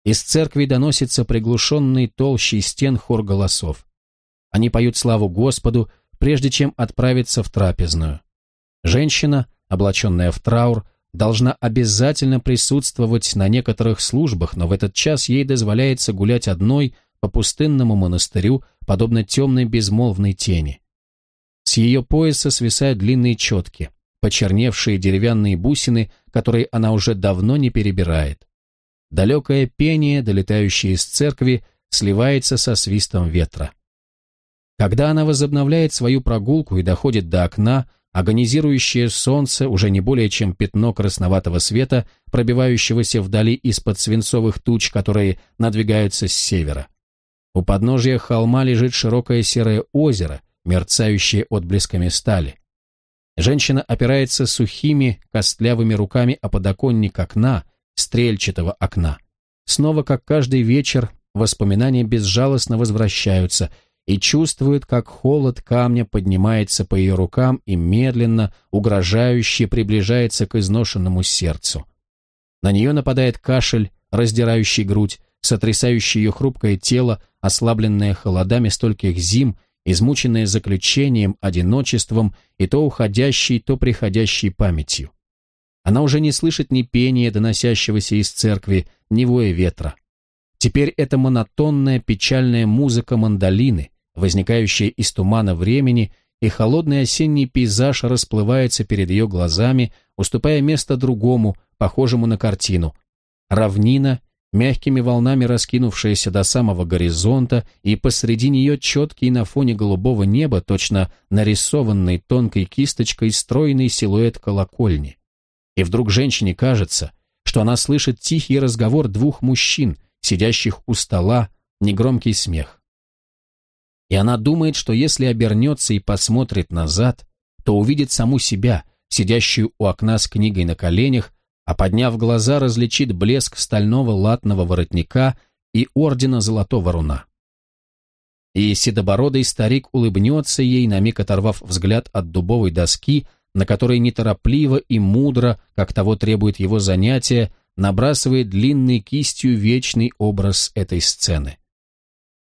Из церкви доносится приглушенный толщий стен хор голосов. Они поют славу Господу, прежде чем отправиться в трапезную. Женщина, облаченная в траур, должна обязательно присутствовать на некоторых службах, но в этот час ей дозволяется гулять одной по пустынному монастырю, подобно темной безмолвной тени. С ее пояса свисают длинные четки почерневшие деревянные бусины, которые она уже давно не перебирает. Далекое пение, долетающее из церкви, сливается со свистом ветра. Когда она возобновляет свою прогулку и доходит до окна, агонизирующее солнце уже не более чем пятно красноватого света, пробивающегося вдали из-под свинцовых туч, которые надвигаются с севера. У подножия холма лежит широкое серое озеро, мерцающее отблесками стали. Женщина опирается сухими, костлявыми руками о подоконник окна, стрельчатого окна. Снова, как каждый вечер, воспоминания безжалостно возвращаются – и чувствует, как холод камня поднимается по ее рукам и медленно, угрожающе приближается к изношенному сердцу. На нее нападает кашель, раздирающий грудь, сотрясающий ее хрупкое тело, ослабленное холодами стольких зим, измученное заключением, одиночеством и то уходящей, то приходящей памятью. Она уже не слышит ни пения, доносящегося из церкви, ни воя ветра. Теперь это монотонная печальная музыка мандолины, возникающая из тумана времени, и холодный осенний пейзаж расплывается перед ее глазами, уступая место другому, похожему на картину. Равнина, мягкими волнами раскинувшаяся до самого горизонта, и посреди нее четкий на фоне голубого неба, точно нарисованный тонкой кисточкой стройный силуэт колокольни. И вдруг женщине кажется, что она слышит тихий разговор двух мужчин, сидящих у стола, негромкий смех и она думает, что если обернется и посмотрит назад, то увидит саму себя, сидящую у окна с книгой на коленях, а подняв глаза, различит блеск стального латного воротника и ордена Золотого Руна. И седобородый старик улыбнется ей, на миг оторвав взгляд от дубовой доски, на которой неторопливо и мудро, как того требует его занятие, набрасывает длинной кистью вечный образ этой сцены.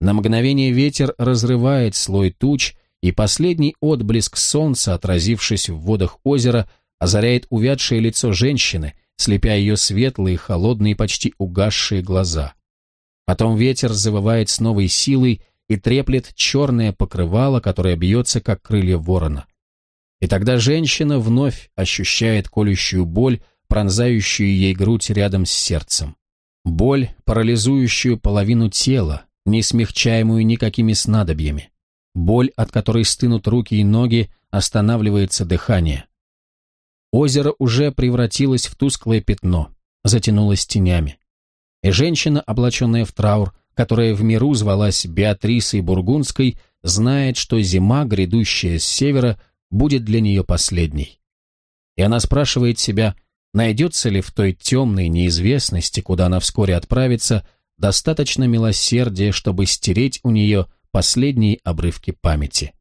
На мгновение ветер разрывает слой туч, и последний отблеск солнца, отразившись в водах озера, озаряет увядшее лицо женщины, слепя ее светлые, холодные, почти угасшие глаза. Потом ветер завывает с новой силой и треплет черное покрывало, которое бьется, как крылья ворона. И тогда женщина вновь ощущает колющую боль, пронзающую ей грудь рядом с сердцем. Боль, парализующую половину тела, не смягчаемую никакими снадобьями. Боль, от которой стынут руки и ноги, останавливается дыхание. Озеро уже превратилось в тусклое пятно, затянулось тенями. И женщина, облаченная в траур, которая в миру звалась Беатрисой Бургундской, знает, что зима, грядущая с севера, будет для нее последней. И она спрашивает себя, найдется ли в той темной неизвестности, куда она вскоре отправится, достаточно милосердия, чтобы стереть у нее последние обрывки памяти.